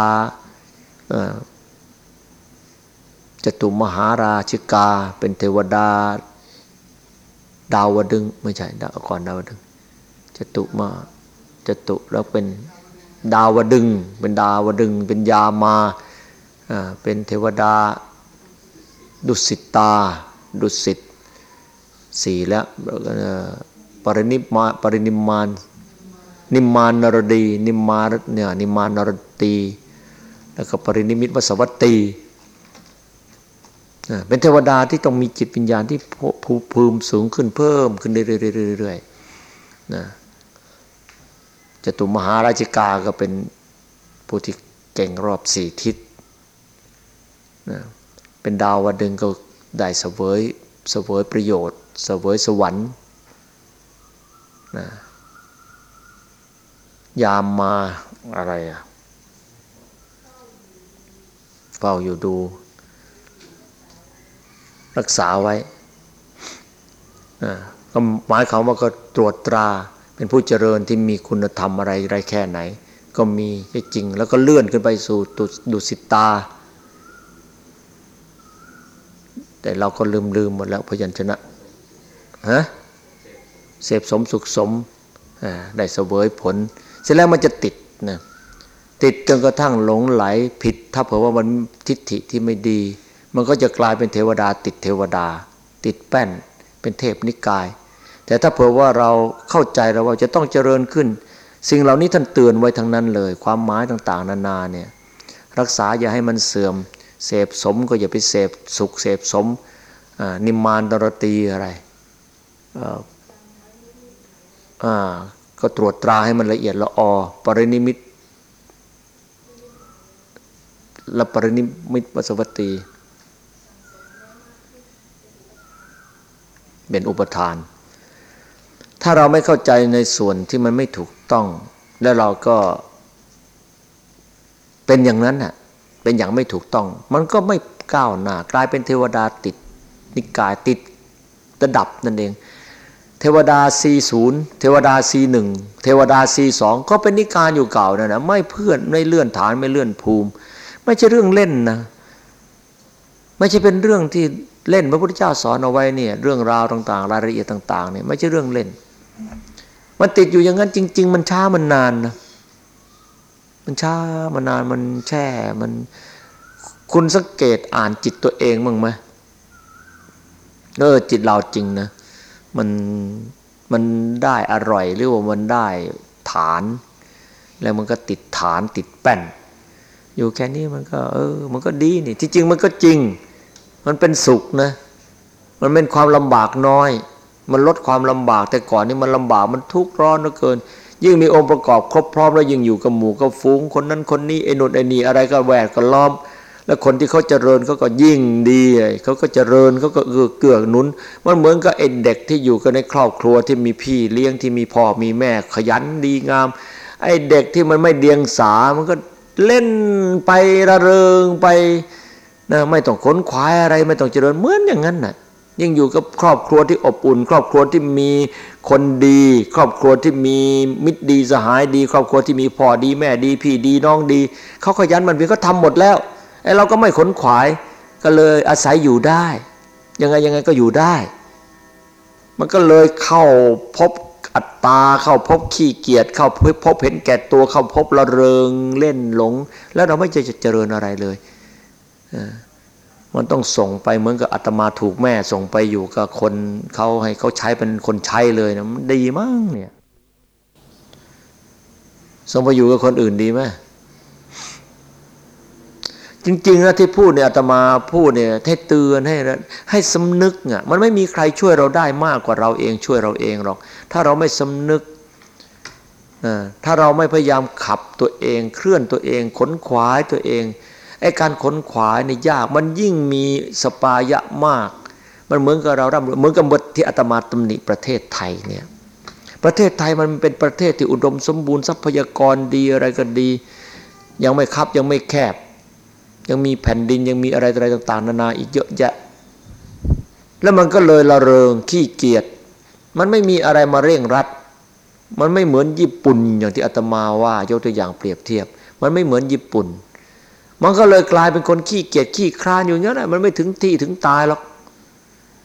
จตุมหาราชิกา เป็นเทวดา ดาวดึงไม่ใช่ดาวก่อนดาวดึงจตุมาจตุแล้วเป็น ดาวดึง เป็นดาวดึง เป็นยามาเป็นเทวดา ดุสิตา ดุสิตสี่แล้วปรินิมาปรินิมานนิมานนรดี นิมานเนี่ยนิมานนรตีแล้วก็ปรินิมิตวสวัตตีเป็นเทวดาที่ต้องมีจิตวิญญาณที่ภูมิสูงขึ้นเพิ่มขึ้นเรื่อยๆนะ จตุมหาราชิกาก็เป็นผู้ที่เก่งรอบสี่ทิศนะเป็นดาววันหนึ่งก็ได้เสวยเสวยประโยชน์ เสวยสวรรค์นะยามมาอะไรอะเฝ้าอยู่ดู รักษาไว้ก็หมายเขาว่าก็ตรวจตรา เป็นผู้เจริญที่มีคุณธรรมอะไรไรแค่ไหน ก็มีจริง แล้วก็เลื่อนขึ้นไปสู่ดุสิตา แต่เราก็ลืมลืมหมดแล้วพยัญชนะฮะเสพสมสุขสมได้เสวยผล เสร็จแล้วมันจะติดนะติดจนกระทั่งหลงไหลผิด ถ้าเผื่อว่ามันทิฏฐิที่ไม่ดี มันก็จะกลายเป็นเทวดา ติดเทวดา ติดแป้น เป็นเทพนิกาย แต่ถ้าเผื่อว่าเราเข้าใจแล้วว่าจะต้องเจริญขึ้น สิ่งเหล่านี้ท่านเตือนไว้ทั้งนั้นเลย ความหมายต่างๆ นานาเนี่ยรักษาอย่าให้มันเสื่อม เสพสมก็อย่าไปเสพสุขเสพสมนิมานดรตีอะไรก็ตรวจตราให้มันละเอียดละออปรินิมิตละปรินิมิตวสวัตตีเป็นอุปทาน ถ้าเราไม่เข้าใจในส่วนที่มันไม่ถูกต้อง แล้วเราก็เป็นอย่างนั้นน่ะ เป็นอย่างไม่ถูกต้อง มันก็ไม่ก้าวหน้ากลายเป็นเทวดาติด นิกายติดระดับนั่นเอง เทวดา 40 เทวดา 41 เทวดา 42 ก็เป็นนิกายอยู่เก่านั่นนะไม่เพื่อนไม่เลื่อนฐานไม่เลื่อนภูมิ ไม่ใช่เรื่องเล่นนะไม่ใช่เป็นเรื่องที่เล่นพระพุทธเจ้าสอนเอาไว้เนี่ยเรื่องราวต่างๆ รายละเอียดต่างๆเนี่ยไม่ใช่เรื่องเล่น มันติดอยู่อย่างนั้นจริง ๆ มันช้ามันนานนะมันช้ามันนานมันแช่มันคุณสังเกตอ่านจิตตัวเองมั้งไหมเออจิตเราจริงนะมันมันได้อร่อยหรือว่ามันได้ฐาน แล้วมันก็ติดฐานติดแป้น อยู่แค่นี้มันก็เออ มันก็ดีนี่ที่จริงมันก็จริง มันเป็นสุขนะ มันเป็นความลำบากน้อย มันลดความลำบากแต่ก่อนนี่มันลำบากมันทุกข์ร้อนเหลือเกิน ยิ่งมีองค์ประกอบครบพร้อมแล้วยิ่งอยู่กับหมู่กับฝูงคนนั้นคนนี้ไอ้นุ่นไอ้นี่อะไรก็แวดก็ล้อม แล้วคนที่เขาเจริญเขาก็ยิ่งดีเขาก็เจริญเขาก็เกือเกือกนุนมันเหมือนกับเอ็นเด็กที่อยู่กันในครอบครัวที่มีพี่เลี้ยงที่มีพ่อมีแม่ขยันดีงาม ไอ้เด็กที่มันไม่เดียงสา มันก็เล่นไประเริงไปนะไม่ต้องขนขวายอะไรไม่ต้องเจริญเหมือนอย่างนั้นน่ะ ยิ่งอยู่กับครอบครัวที่อบอุ่น ครอบครัวที่มีคนดี ครอบครัวที่มีมิตรดีสหายดี ครอบครัวที่มีพ่อดีแม่ดี พี่ดีน้องดีเขาขยันมันเพียงเขาทำหมดแล้วไอ้เราก็ไม่ขนขวายก็เลยอาศัยอยู่ได้ ยังไงยังไงก็อยู่ได้ มันก็เลยเข้าพบอัตตาเข้าพบขี้เกียจเข้าพบเห็นแก่ตัวเข้าพบระเริงเล่นหลง แล้วเราไม่จะเจริญอะไรเลย มันต้องส่งไปเหมือนกับอาตมาถูกแม่ส่งไปอยู่กับคนเขาให้เขาใช้เป็นคนใช้เลยนะมันดีมั้งเนี่ยส่งไปอยู่กับคนอื่นดีไหมจริงๆนะที่พูดเนี่ยอาตมาพูดเนี่ยให้เตือนให้ให้สำนึกอะมันไม่มีใครช่วยเราได้มากกว่าเราเองช่วยเราเองหรอก ถ้าเราไม่สำนึกถ้าเราไม่พยายามขับตัวเอง เคลื่อนตัวเองขนขวายตัวเอง ไอ้การขนขวายในยากมันยิ่งมีสปายะมาก มันเหมือนกับเราเหมือนกับบทที่อาตมาตำหนิประเทศไทยเนี่ยประเทศไทยมันเป็นประเทศที่อุดมสมบูรณ์ทรัพยากรดีอะไรก็ดี ยังไม่คับยังไม่แคบ ยังมีแผ่นดินยังมีอะไรอะไรต่าง ๆ นานาอีกเยอะแยะ แล้วมันก็เลยละเริงขี้เกียจมันไม่มีอะไรมาเร่งรัด มันไม่เหมือนญี่ปุ่นอย่างที่อาตมาว่ายกตัวอย่างเปรียบเทียบ มันไม่เหมือนญี่ปุ่น มันก็เลยกลายเป็นคนขี้เกียจขี้คร้านอยู่เงี้ยนะมันไม่ถึงที่ถึงตายหรอก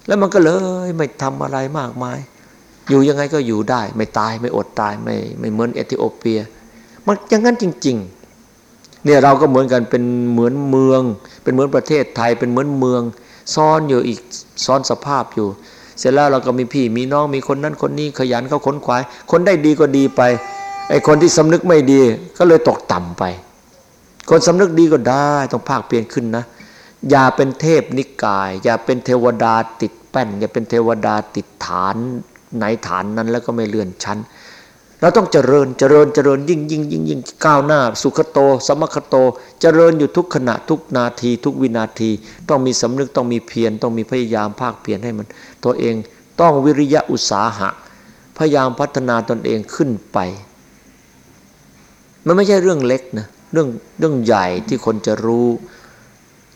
แล้วมันก็เลยไม่ทำอะไรมากมาย อยู่ยังไงก็อยู่ได้ ไม่ตายไม่อดตายไม่ไม่เหมือนเอธิโอเปีย มันอย่างนั้นจริง ๆ เนี่ยเราก็เหมือนกันเป็นเหมือนเมือง เป็นเหมือนประเทศไทยเป็นเหมือนเมืองซ้อนอยู่อีกซ้อนสภาพอยู่ เสร็จแล้วเราก็มีพี่มีน้องมีคนนั้นคนนี้ขยันเขาขนขวายคนได้ดีก็ดีไปไอ้คนที่สำนึกไม่ดีก็เลยตกต่ำไป คนสำนึกดีก็ได้ต้องภาคเปลี่ยนขึ้นนะ อย่าเป็นเทพนิกาย อย่าเป็นเทวดาติดแป้น อย่าเป็นเทวดาติดฐานไหนฐานนั้นแล้วก็ไม่เลื่อนชั้น เราต้องเจริญเจริญเจริญยิ่งยิ่งยิ่งยิ่งก้าวหน้า สุขโต สมคโต เจริญอยู่ทุกขณะทุกนาที ทุกวินาที ต้องมีสำนึกต้องมีเพียรต้องมีพยายามภาคเพียรให้มัน ตัวเองต้องวิริยะอุตสาหะ พยายามพัฒนาตนเองขึ้นไป มันไม่ใช่เรื่องเล็กนะ เรื่องเรื่องใหญ่ที่คนจะรู้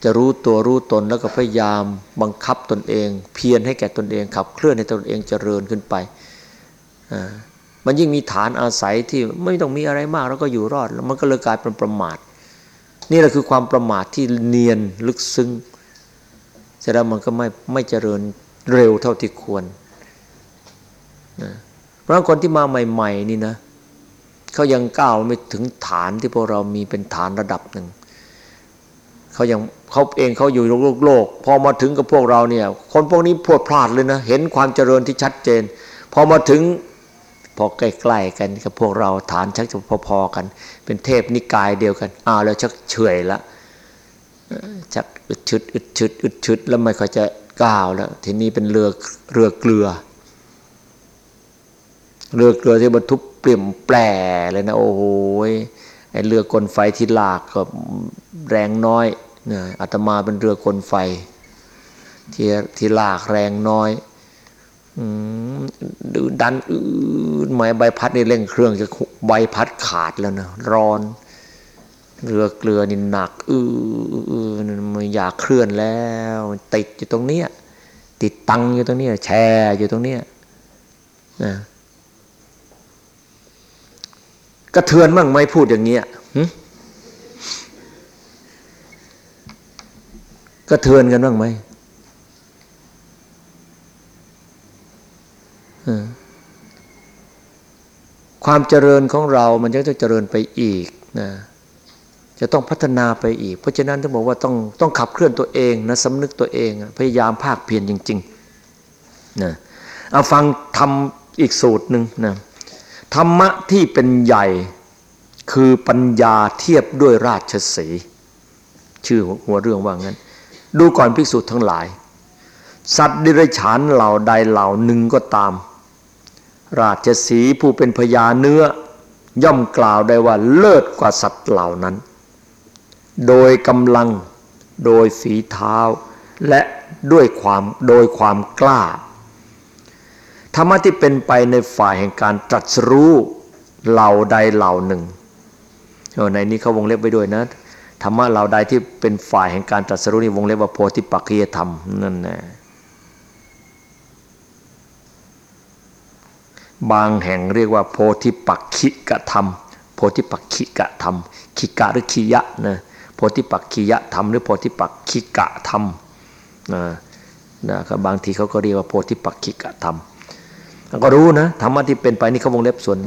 จะรู้ตัวรู้ตนแล้วก็พยายามบังคับตนเอง เพียรให้แก่ตนเองขับเคลื่อนให้ตนเองเจริญขึ้นไปมันยิ่งมีฐานอาศัยที่ไม่ต้องมีอะไรมากแล้วก็อยู่รอดแล้วมันก็เลยกลายเป็นประมาท นี่แหละคือความประมาทที่เนียนลึกซึ้งเสร็จแล้วมันก็ไม่ไม่เจริญเร็วเท่าที่ควรนะเพราะคนที่มาใหม่ ๆ นี่นะ เขายังก้าวไม่ถึงฐานที่พวกเรามีเป็นฐานระดับหนึ่งเขายังเขาเองเขาอยู่โลกโลกพอมาถึงกับพวกเราเนี่ยคนพวกนี้พวดพลาดเลยนะเห็นความเจริญที่ชัดเจน พอมาถึงพอใกล้ๆกันกับพวกเราฐานชักจะพอๆกัน เป็นเทพนิกายเดียวกันอ้าวแล้วชักเฉยละชักอึดชึดอึดชึดอึดชึดแล้วไม่ค่อยจะก้าวแล้ว ทีนี้เป็นเรือเรือเกลือ เรือเกลือที่บรรทุก ปลี่ยมแปรเลยนะ โอ้โหไอเรือกลไฟที่ลากก็แรงน้อยเนี่ยอาตมาเป็นเรือกลไฟ ที่ที่ลากแรงน้อยดูดันอืดหมายใบพัดนี่เร่งเครื่องจะใบพัดขาดแล้วนะร้อน เรือเกลือนี่หนักอือมันอยากเคลื่อนแล้วติดอยู่ตรงเนี้ยติดตังอยู่ตรงเนี้ยแช่อยู่ตรงเนี้ยนะ กระเทือนมั่งไหมพูดอย่างเงี้ยกระเทือนกันบ้างไหมความเจริญของเรามันจะต้องเจริญไปอีกนะจะต้องพัฒนาไปอีก เพราะฉะนั้นต้องบอกว่าต้องต้องขับเคลื่อนตัวเองนะสำนึกตัวเองพยายามภาคเพียรจริงๆนะเอาฟังทำอีกสูตรหนึ่งนะ ธรรมะที่เป็นใหญ่คือปัญญาเทียบด้วยราชสีชื่อหัวเรื่องว่างั้น ดูก่อนภิกษุทั้งหลาย สัตว์ดิเรกชันเหล่าใดเหล่าหนึ่งก็ตาม ราชสีผู้เป็นพญาเนื้อย่อมกล่าวได้ว่าเลิศกว่าสัตว์เหล่านั้น โดยกำลังโดยฝีเท้า และด้วยความโดยความกล้า ธรรมะที่เป็นไปในฝ่ายแห่งการตรัสรู้เหล่าใดเหล่าหนึ่งในนี้เขาวงเล็บไว้ด้วยนะธรรมะเหล่าใดที่เป็นฝ่ายแห่งการตรัสรู้นี่วงเล็บว่าโพธิปักขียธรรมนั่นแน่บางแห่งเรียกว่าโพธิปักขิกะธรรม โพธิปักขิกะธรรมขิกะหรือขิยะนะโพธิปักขิยะธรรมหรือโพธิปักขิกะธรรมนะนะครับบางทีเขาก็เรียกว่าโพธิปักขิกะธรรม ก็รู้นะธรรมะที่เป็นไปนี่เขาวงเล็บส่วน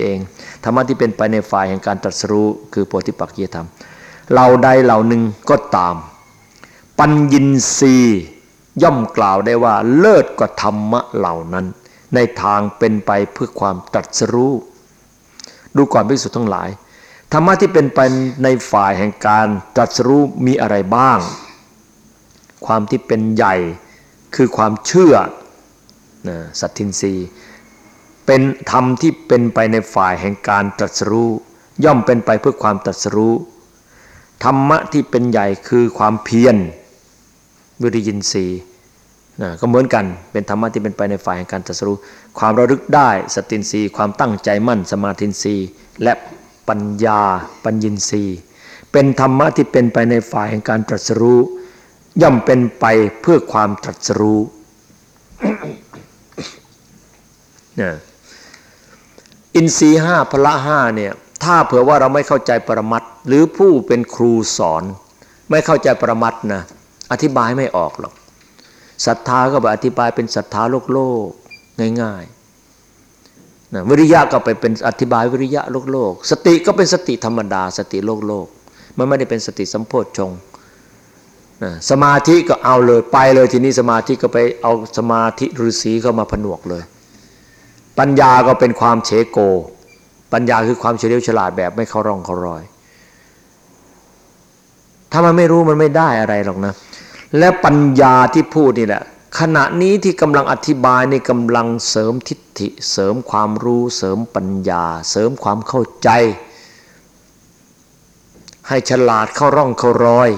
เองธรรมะที่เป็นไปในฝ่ายแห่งการตรัสรู้คือโพธิปักขิยธรรมเราใดเหล่าหนึ่งก็ตาม ปัญญินรีย่อมกล่าวได้ว่าเลิศกว่าธรรมะเหล่านั้น ในทางเป็นไปเพื่อความตรัสรู้ ดูก่อนพิสุทธ์ทั้งหลาย ธรรมะที่เป็นไปในฝ่ายแห่งการตรัสรู้มีอะไรบ้าง ความที่เป็นใหญ่คือความเชื่อ นะสัตทินรีเป็นธรรมที่เป็นไปในฝ่ายแห่งการตรัสรู้ ย่อมเป็นไปเพื่อความตรัสรู้ ธรรมะที่เป็นใหญ่คือความเพียรวิริยินทรีย์นะก็เหมือนกันเป็นธรรมะที่เป็นไปในฝ่ายแห่งการตรัสรู้ ความระลึกได้สตินรีความตั้งใจมั่นสมาธินรีและปัญญาปัญญินรีเป็นธรรมะที่เป็นไปในฝ่ายแห่งการตรัสรู้ ย่อมเป็นไปเพื่อความตรัสรู้ นะอินทรีห้าพละห้าเนี่ยถ้าเผื่อว่าเราไม่เข้าใจปรมัตหรือผู้เป็นครูสอน ไม่เข้าใจปรมัตนะอธิบายไม่ออกหรอกศรัทธาก็แบบอธิบายเป็นศรัทธาโลกโลกง่ายนะวิริยะก็ไปเป็นอธิบายวิริยะโลกโลก สติก็เป็นสติธรรมดา สติโลกโลก มันไม่ได้เป็นสติสัมโพชฌงค์นะสมาธิก็เอาเลยไปเลยทีนี้สมาธิก็ไปเอาสมาธิฤาษีเข้ามาผนวกเลย ปัญญาก็เป็นความเฉโก ปัญญาคือความเฉลียวฉลาดแบบไม่เข้าร่องเข้ารอย ถ้ามันไม่รู้มันไม่ได้อะไรหรอกนะ และปัญญาที่พูดนี่แหละ ขณะนี้ที่กำลังอธิบายนี่กำลังเสริมทิฏฐิ เสริมความรู้ เสริมปัญญา เสริมความเข้าใจ ให้ฉลาดเข้าร่องเข้ารอย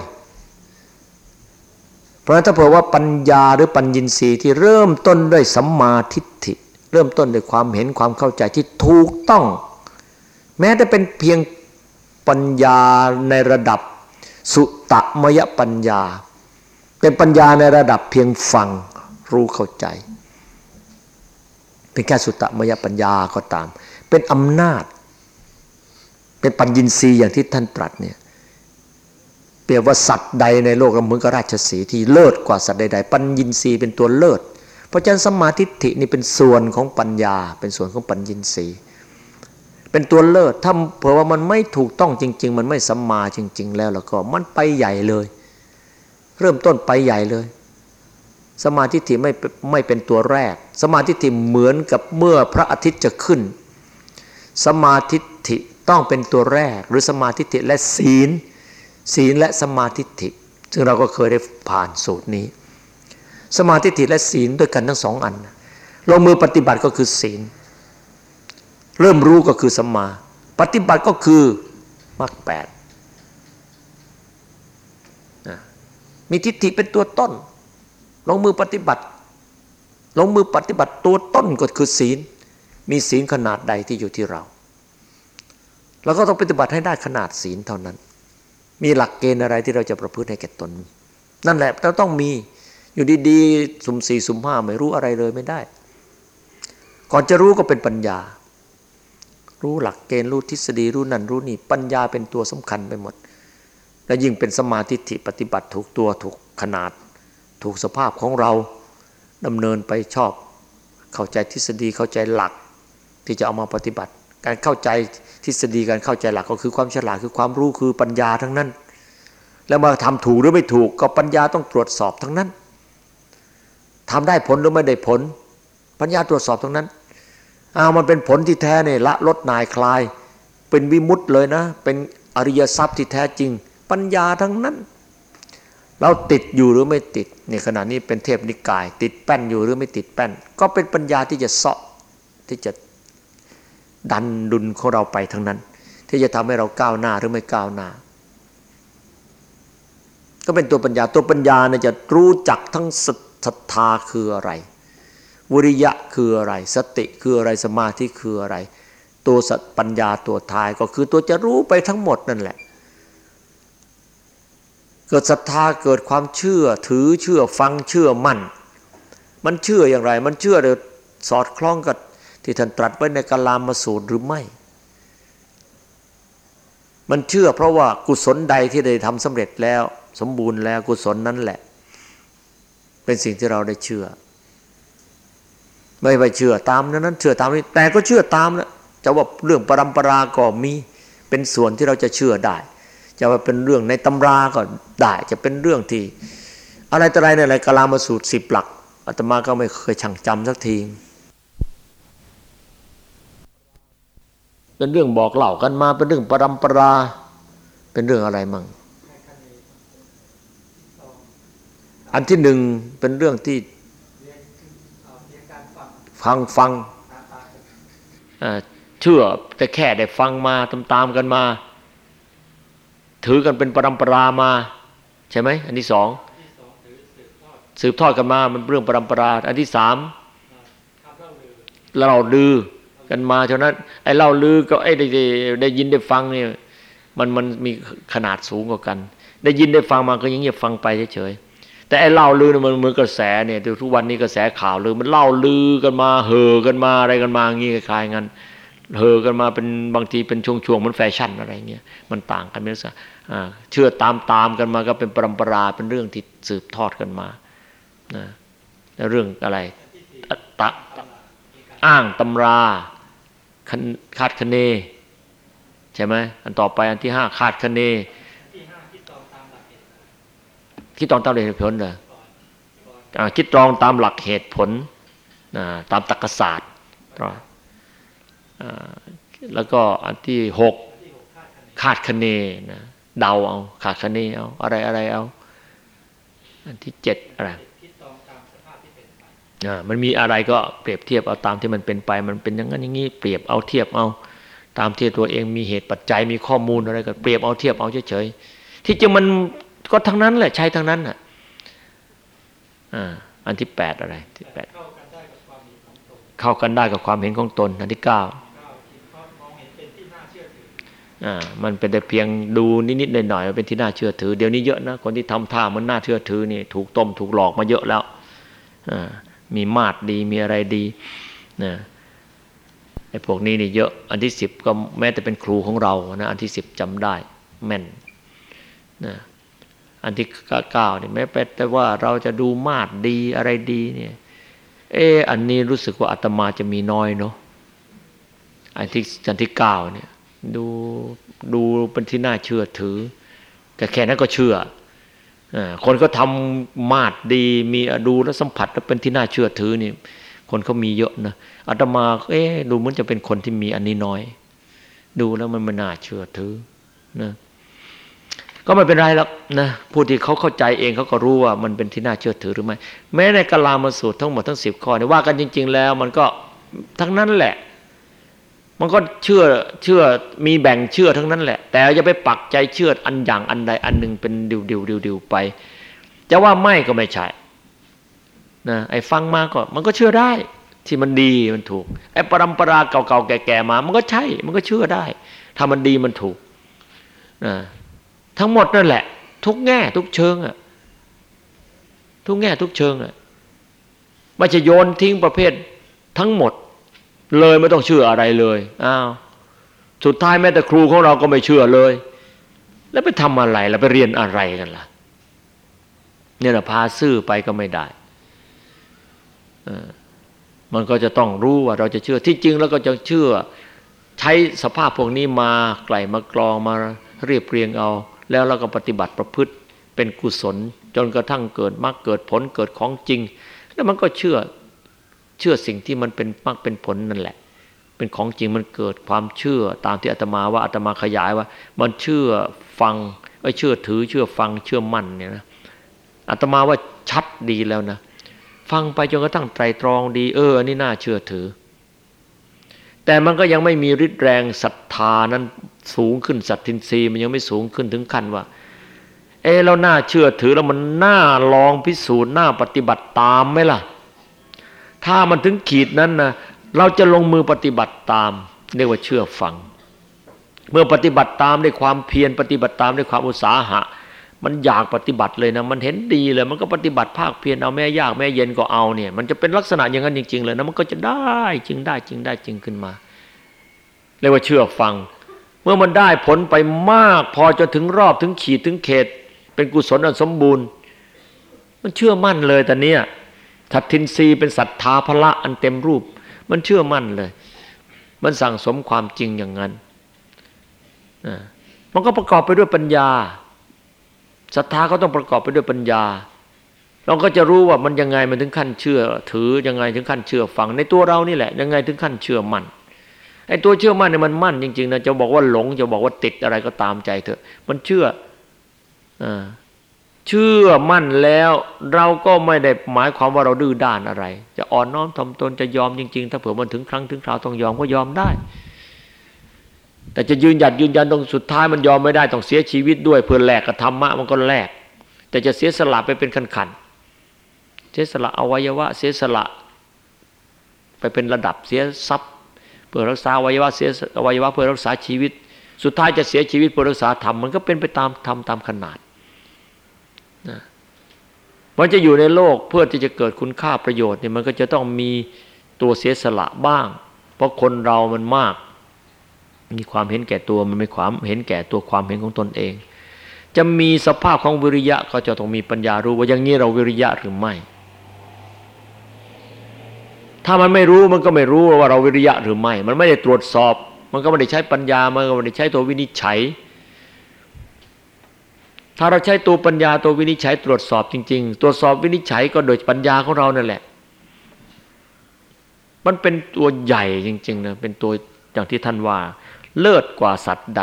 เพราะฉะนั้นถ้าเผื่อว่าปัญญาหรือปัญญินทรีย์ที่เริ่มต้นด้วยสัมมาทิฏฐิ เริ่มต้นด้วยความเห็นความเข้าใจที่ถูกต้อง แม้แต่เป็นเพียงปัญญาในระดับสุตตมยปัญญา เป็นปัญญาในระดับเพียงฟังรู้เข้าใจ เป็นแค่สุตตมยปัญญาก็ตาม เป็นอำนาจ เป็นปัญญินทรีย์อย่างที่ท่านตรัสเนี่ยเปรียบว่าสัตว์ใดในโลกเหมือนกับราชสีที่เลิศกว่าสัตว์ใดๆ ปัญญินทรีย์เป็นตัวเลิศ เพราะฉะนั้นสมาธิฐินี่เป็นส่วนของปัญญา เป็นส่วนของปัญญินทรีย์เป็นตัวเลิศถ้าเผื่อว่ามันไม่ถูกต้องจริง ๆ มันไม่สัมมาจริง ๆ แล้วแล้วก็มันไปใหญ่เลย เริ่มต้นไปใหญ่เลย สมาธิฐิไม่ไม่เป็นตัวแรก สมาธิฐิเหมือนกับเมื่อพระอาทิตย์จะขึ้น สมาธิฐิต้องเป็นตัวแรก หรือสมาธิฐิและศีล ศีลและสมาธิฐิซึ่งเราก็เคยได้ผ่านสูตรนี้ สมาธิฐิและศีลด้วยกันทั้งสองอันลงมือปฏิบัติก็คือศีล เริ่มรู้ก็คือสมมา ปฏิบัติก็คือมรรคแปดมีทิฏฐิเป็นตัวต้น ลงมือปฏิบัติ ลงมือปฏิบัติตัวต้นก็คือศีล มีศีลขนาดใดที่อยู่ที่เรา เราก็ต้องปฏิบัติให้ได้ขนาดศีลเท่านั้น มีหลักเกณฑ์อะไรที่เราจะประพฤติให้แก่ตน นั่นแหละเราต้องมี อยู่ดีๆสุ่มสี่สุ่มห้าไม่รู้อะไรเลยไม่ได้ ก่อนจะรู้ก็เป็นปัญญา รู้หลักเกณฑ์รู้ทฤษฎีรู้นั่นรู้นี่ ปัญญาเป็นตัวสำคัญไปหมด และยิ่งเป็นสมาธิิปฏิบัติถูกตัวถูกขนาด ถูกสภาพของเราดำเนินไปชอบ เข้าใจทฤษฎีเข้าใจหลักที่จะเอามาปฏิบัติ การเข้าใจทฤษฎีการเข้าใจหลักก็คือความฉลาดคือความรู้คือปัญญาทั้งนั้น แล้วมาทำถูกหรือไม่ถูกก็ปัญญาต้องตรวจสอบทั้งนั้น ทำได้ผลหรือไม่ได้ผล ปัญญาตรวจสอบทั้งนั้นเอามันเป็นผลที่แท้เนี่ยละลดนายคลาย เป็นวิมุตต์เลยนะ เป็นอริยทรัพย์ที่แท้จริง ปัญญาทั้งนั้น เราติดอยู่หรือไม่ติดเนี่ยขณะนี้เป็นเทพนิกาย ติดแป้นอยู่หรือไม่ติดแป้น ก็เป็นปัญญาที่จะเสาะที่จะดันดุลของเราไปทั้งนั้น ที่จะทำให้เราก้าวหน้าหรือไม่ก้าวหน้า ก็เป็นตัวปัญญาตัวปัญญาเนี่ยจะรู้จักทั้งส ศรัทธาคืออะไร วิริยะคืออะไร สติคืออะไรสมาธิคืออะไร ตัวสัปัญญาตัวท้ายก็คือตัวจะรู้ไปทั้งหมดนั่นแหละ เกิดศรัทธาเกิดความเชื่อถือเชื่อฟังเชื่อมั่น มันเชื่ออย่างไร มันเชื่อเดยสอดคล้องกับที่ท่านตรัสไว้ในกาลามสูตรหรือไม่มันเชื่อเพราะว่ากุศลใดที่ได้ทำสำเร็จแล้ว สมบูรณ์แล้วกุศลนั้นแหละ เป็นสิ่งที่เราได้เชื่อ ไม่ไปเชื่อตามนั้นเชื่อตามนี้ แต่ก็เชื่อตามนะจะว่าเรื่องปรำปราก็มีเป็นส่วนที่เราจะเชื่อได้ จะว่าเป็นเรื่องในตำราก็ได้ จะเป็นเรื่องที่ อะไรต่ออะไรในอะไรกลามาสูตรสิบหลักอาตมาก็ไม่เคยช่งจำสักทีเป็นเรื่องบอกเล่ากันมาเป็นเรื่องปรำปรา เป็นเรื่องอะไรมั่ง อันที่หนึ่งเป็นเรื่องที่ฟังฟังเชื่อแต่แค่ได้ฟังมาตามๆกันมา ถือกันเป็นปรำปรามา ใช่ไหมอันที่สองสืบทอดกันมามันเรื่องปรำปรา อันที่สามเราลือกันมาเท่านั้นไอ้เล่าลือก็ไอ้ได้ได้ยินได้ฟังเนี่ยมันมันมีขนาดสูงกว่ากัน ได้ยินได้ฟังมาก็ยังเงียบฟังไปเฉย แต่ไอ้เล่าลือมันเหมือนกระแสเนี่ยทุกวันนี้กระแสข่าวลือมันเล่าลือกันมาเห่อกันมาอะไรกันมาย่างี้คล้ายๆกันเห่อกันมาเป็นบางทีเป็นช่วงๆมันแฟชั่นอะไรเงี้ยมันต่างกันไม่สักเชื่อตามตามกันมาก็เป็นปรำปราเป็นเรื่องที่สืบทอดกันมานะแล้วเรื่องอะไรตะอ้างตำราคันคาดคะเนใช่ไหมอันต่อไปอันที่ห้าคาดคะเนคิดตรองตามหลักเห คิดตุผลเหรออ่าคิดตรองตามหลักเหตุผลตามตรรกศาสตร์แล้วก็อันที่หกคาดคะเนนะเดาเอาขาดคะเนเอาอะไรอะไรเอา อันที่เจ็ดอะไรมันมีอะไรก็เปรียบเทียบเอาตามที่มันเป็นไป มันเป็นอย่างนั้นอย่างนี้เปรียบเอาเทียบเอา ตามที่ตัวเองมีเหตุปัจจัยมีข้อมูลอะไรก็เปรียบเอาเทียบเอาเฉยๆที่จริงมัน ก็ทั้งนั้นแหละใช้ทั้งนั้นอะอ่าอันที่แปดอะไรที่แปดเข้ากันได้กับความเห็นของตน อันที่เก้าอ่ามันเป็นแต่เพียงดูนิดๆหน่อยๆเป็นที่น่าเชื่อถือ เดี๋ยวนี้เยอะนะคนที่ทำท่ามันน่าเชื่อถือนี่ถูกต้มถูกหลอกมาเยอะแล้วอ่ามีมาดดีมีอะไรดีนะไอ้พวกนี้นี่เยอะ อันที่สิบก็แม้แต่เป็นครูของเรานะอันที่สิบจำได้แม่นนะ อันที่เก้านี่แม้แต่ว่าเราจะดูมาดดีอะไรดีเนี่ย เอออันนี้รู้สึกว่าอาตมาจะมีน้อยเนาะอันที่อันที่เก้าเนี่ยดูดูเป็นที่น่าเชื่อถือ แต่แค่นั้นก็เชื่อคนก็ทำมาดดี มีดูแล้วสัมผัสแล้วเป็นที่น่าเชื่อถือนี่ คนเขามีเยอะนะอาตมาเอ๊ดูเหมือนจะเป็นคนที่มีอันนี้น้อย ดูแล้วมันไม่น่าเชื่อถือนะ ก็ไม่เป็นไรหรอกนะผู้ที่เขาเข้าใจเองเขาก็รู้ว่ามันเป็นที่น่าเชื่อถือหรือไม่แม้ในกลามาสูตรทั้งหมดทั้งสิบข้อเนี่ยว่ากันจริง ๆ แล้ว มันก็ทั้งนั้นแหละ มันก็เชื่อเชื่อมีแบ่งเชื่อทั้งนั้นแหละ แต่อย่าไปปักใจเชื่ออันอย่างอันใดอันหนึ่งเป็นดิวดิวดิวดิวไป จะว่าไม่ก็ไม่ใช่นะไอ้ฟังมาก็มันก็เชื่อได้ที่มันดีมันถูกไอ้ปรำปราเก่าๆแก่ๆมา มันก็ใช่ มันก็เชื่อได้ถ้ามันดีมันถูกนะ ทั้งหมดนั่นแหละ ทุกแง่ ทุกเชิงอะทุกแง่ทุกเชิงอะไม่จะโยนทิ้งประเภททั้งหมด เลยไม่ต้องเชื่ออะไรเลยอ้าวสุดท้ายแม้แต่ครูของเราก็ไม่เชื่อเลย แล้วไปทำอะไรแล้วไปเรียนอะไรกันล่ะเนี่ยนะพาซื่อไปก็ไม่ได้มันก็จะต้องรู้ว่าเราจะเชื่อที่จริงแล้วก็จะเชื่อ ใช้สภาพพวกนี้มาไกลมากรองมาเรียบเรียงเอา แล้วเราก็ปฏิบัติประพฤติเป็นกุศล จนกระทั่งเกิดมรรคเกิดผลเกิดของจริง แล้วมันก็เชื่อเชื่อสิ่งที่มันเป็นมรรคเป็นผลนั่นแหละ เป็นของจริงมันเกิดความเชื่อตามที่อาตมาว่าอาตมาขยายว่า มันเชื่อฟังไอ้เชื่อถือเชื่อฟังเชื่อมั่นเนี่ยนะอาตมาว่าชัดดีแล้วนะฟังไปจนกระทั่งไตรตรองดีเอออันนี้น่าเชื่อถือ แต่มันก็ยังไม่มีฤทธิ์แรงศรัทธานั้น สูงขึ้นสัตทินรีมันยังไม่สูงขึ้นถึงขั้นว่า เออเราน่าเชื่อถือแล้วมันน่าลองพิสูจน์น่าปฏิบัติตามไหมล่ะ ถ้ามันถึงขีดนั้นนะเราจะลงมือปฏิบัติตามเรียกว่าเชื่อฟัง เมื่อปฏิบัติตามด้วยความเพียรปฏิบัติตามด้วยความอุตสาหะ มันอยากปฏิบัติเลยนะ มันเห็นดีเลย มันก็ปฏิบัติภาคเพียรเอาแม่ยากแม่เย็นก็เอาเนี่ย มันจะเป็นลักษณะอย่างนั้นจริง ๆ เลยนะมันก็จะได้จริงได้จริงได้จริงขึ้นมาเรียกว่าเชื่อฟัง มื่อมันได้ผลไปมากพอจะถึงรอบถึงขีดถึงเขต เป็นกุศลอันสมบูรณ์ มันเชื่อมั่นเลยแต่เนี้ยทัดทินรีเป็นศรัทธาพละอันเต็มรูป มันเชื่อมั่นเลย มันสั่งสมความจริงอย่างนั้นมันก็ประกอบไปด้วยปัญญาศรัทธาก็ต้องประกอบไปด้วยปัญญา เราก็จะรู้ว่ามันยังไงมันถึงขั้นเชื่อ ถือยังไงถึงขั้นเชื่อฟังในตัวเรานี่แหละ ยังไงถึงขั้นเชื่อมั่น ไอ้ตัวเชื่อมั่นเนี่ยมันมั่นจริงๆนะจะบอกว่าหลง จะบอกว่าติดอะไรก็ตามใจเถอะ มันเชื่ออเชื่อมั่นแล้วเราก็ไม่ได้หมายความว่าเราดื้อด้านอะไร จะอ่อนน้อมทำตนจะยอมจริงๆ ถ้าเผื่อมันถึงครั้งถึงคราวต้องยอมก็ยอมได้ แต่จะยืนหยัดยืนยันตรงสุดท้ายมันยอมไม่ได้ต้องเสียชีวิตด้วยเพื่อแลกกับธรรมะมันก็แลก แต่จะเสียสละไปเป็นขันขันเสียสละอวัยวะ เสียสละ ไปเป็นระดับเสียทรัพย์ เพื่อรักษาอวัยวะเสียอวัยวะเพื่อรักษาชีวิต สุดท้ายจะเสียชีวิตเพื่อรักษาธรรมมันก็เป็นไปตามธรรมตามขนาดนะมันจะอยู่ในโลกเพื่อที่จะเกิดคุณค่าประโยชน์เนี่ยมันก็จะต้องมีตัวเสียสละบ้าง เพราะคนเรามันมาก มีความเห็นแก่ตัวมันไม่ความเห็นแก่ตัวความเห็นของตนเอง จะมีสภาพของวิริยะก็จะต้องมีปัญญารู้ว่าอย่างนี้เราวิริยะหรือไม่ ถ้ามันไม่รู้มันก็ไม่รู้ว่าเราวิริยะหรือไม่ มันไม่ได้ตรวจสอบ มันก็ไม่ได้ใช้ปัญญา มันก็ไม่ได้ใช้ตัววินิจฉัย ถ้าเราใช้ตัวปัญญาตัววินิจฉัย ตรวจสอบจริง ๆ ตรวจสอบวินิจฉัยก็โดยปัญญาของเรานั่นแหละ มันเป็นตัวใหญ่จริงๆนะเป็นตัวอย่างที่ท่านว่า เลิศกว่าสัตว์ใด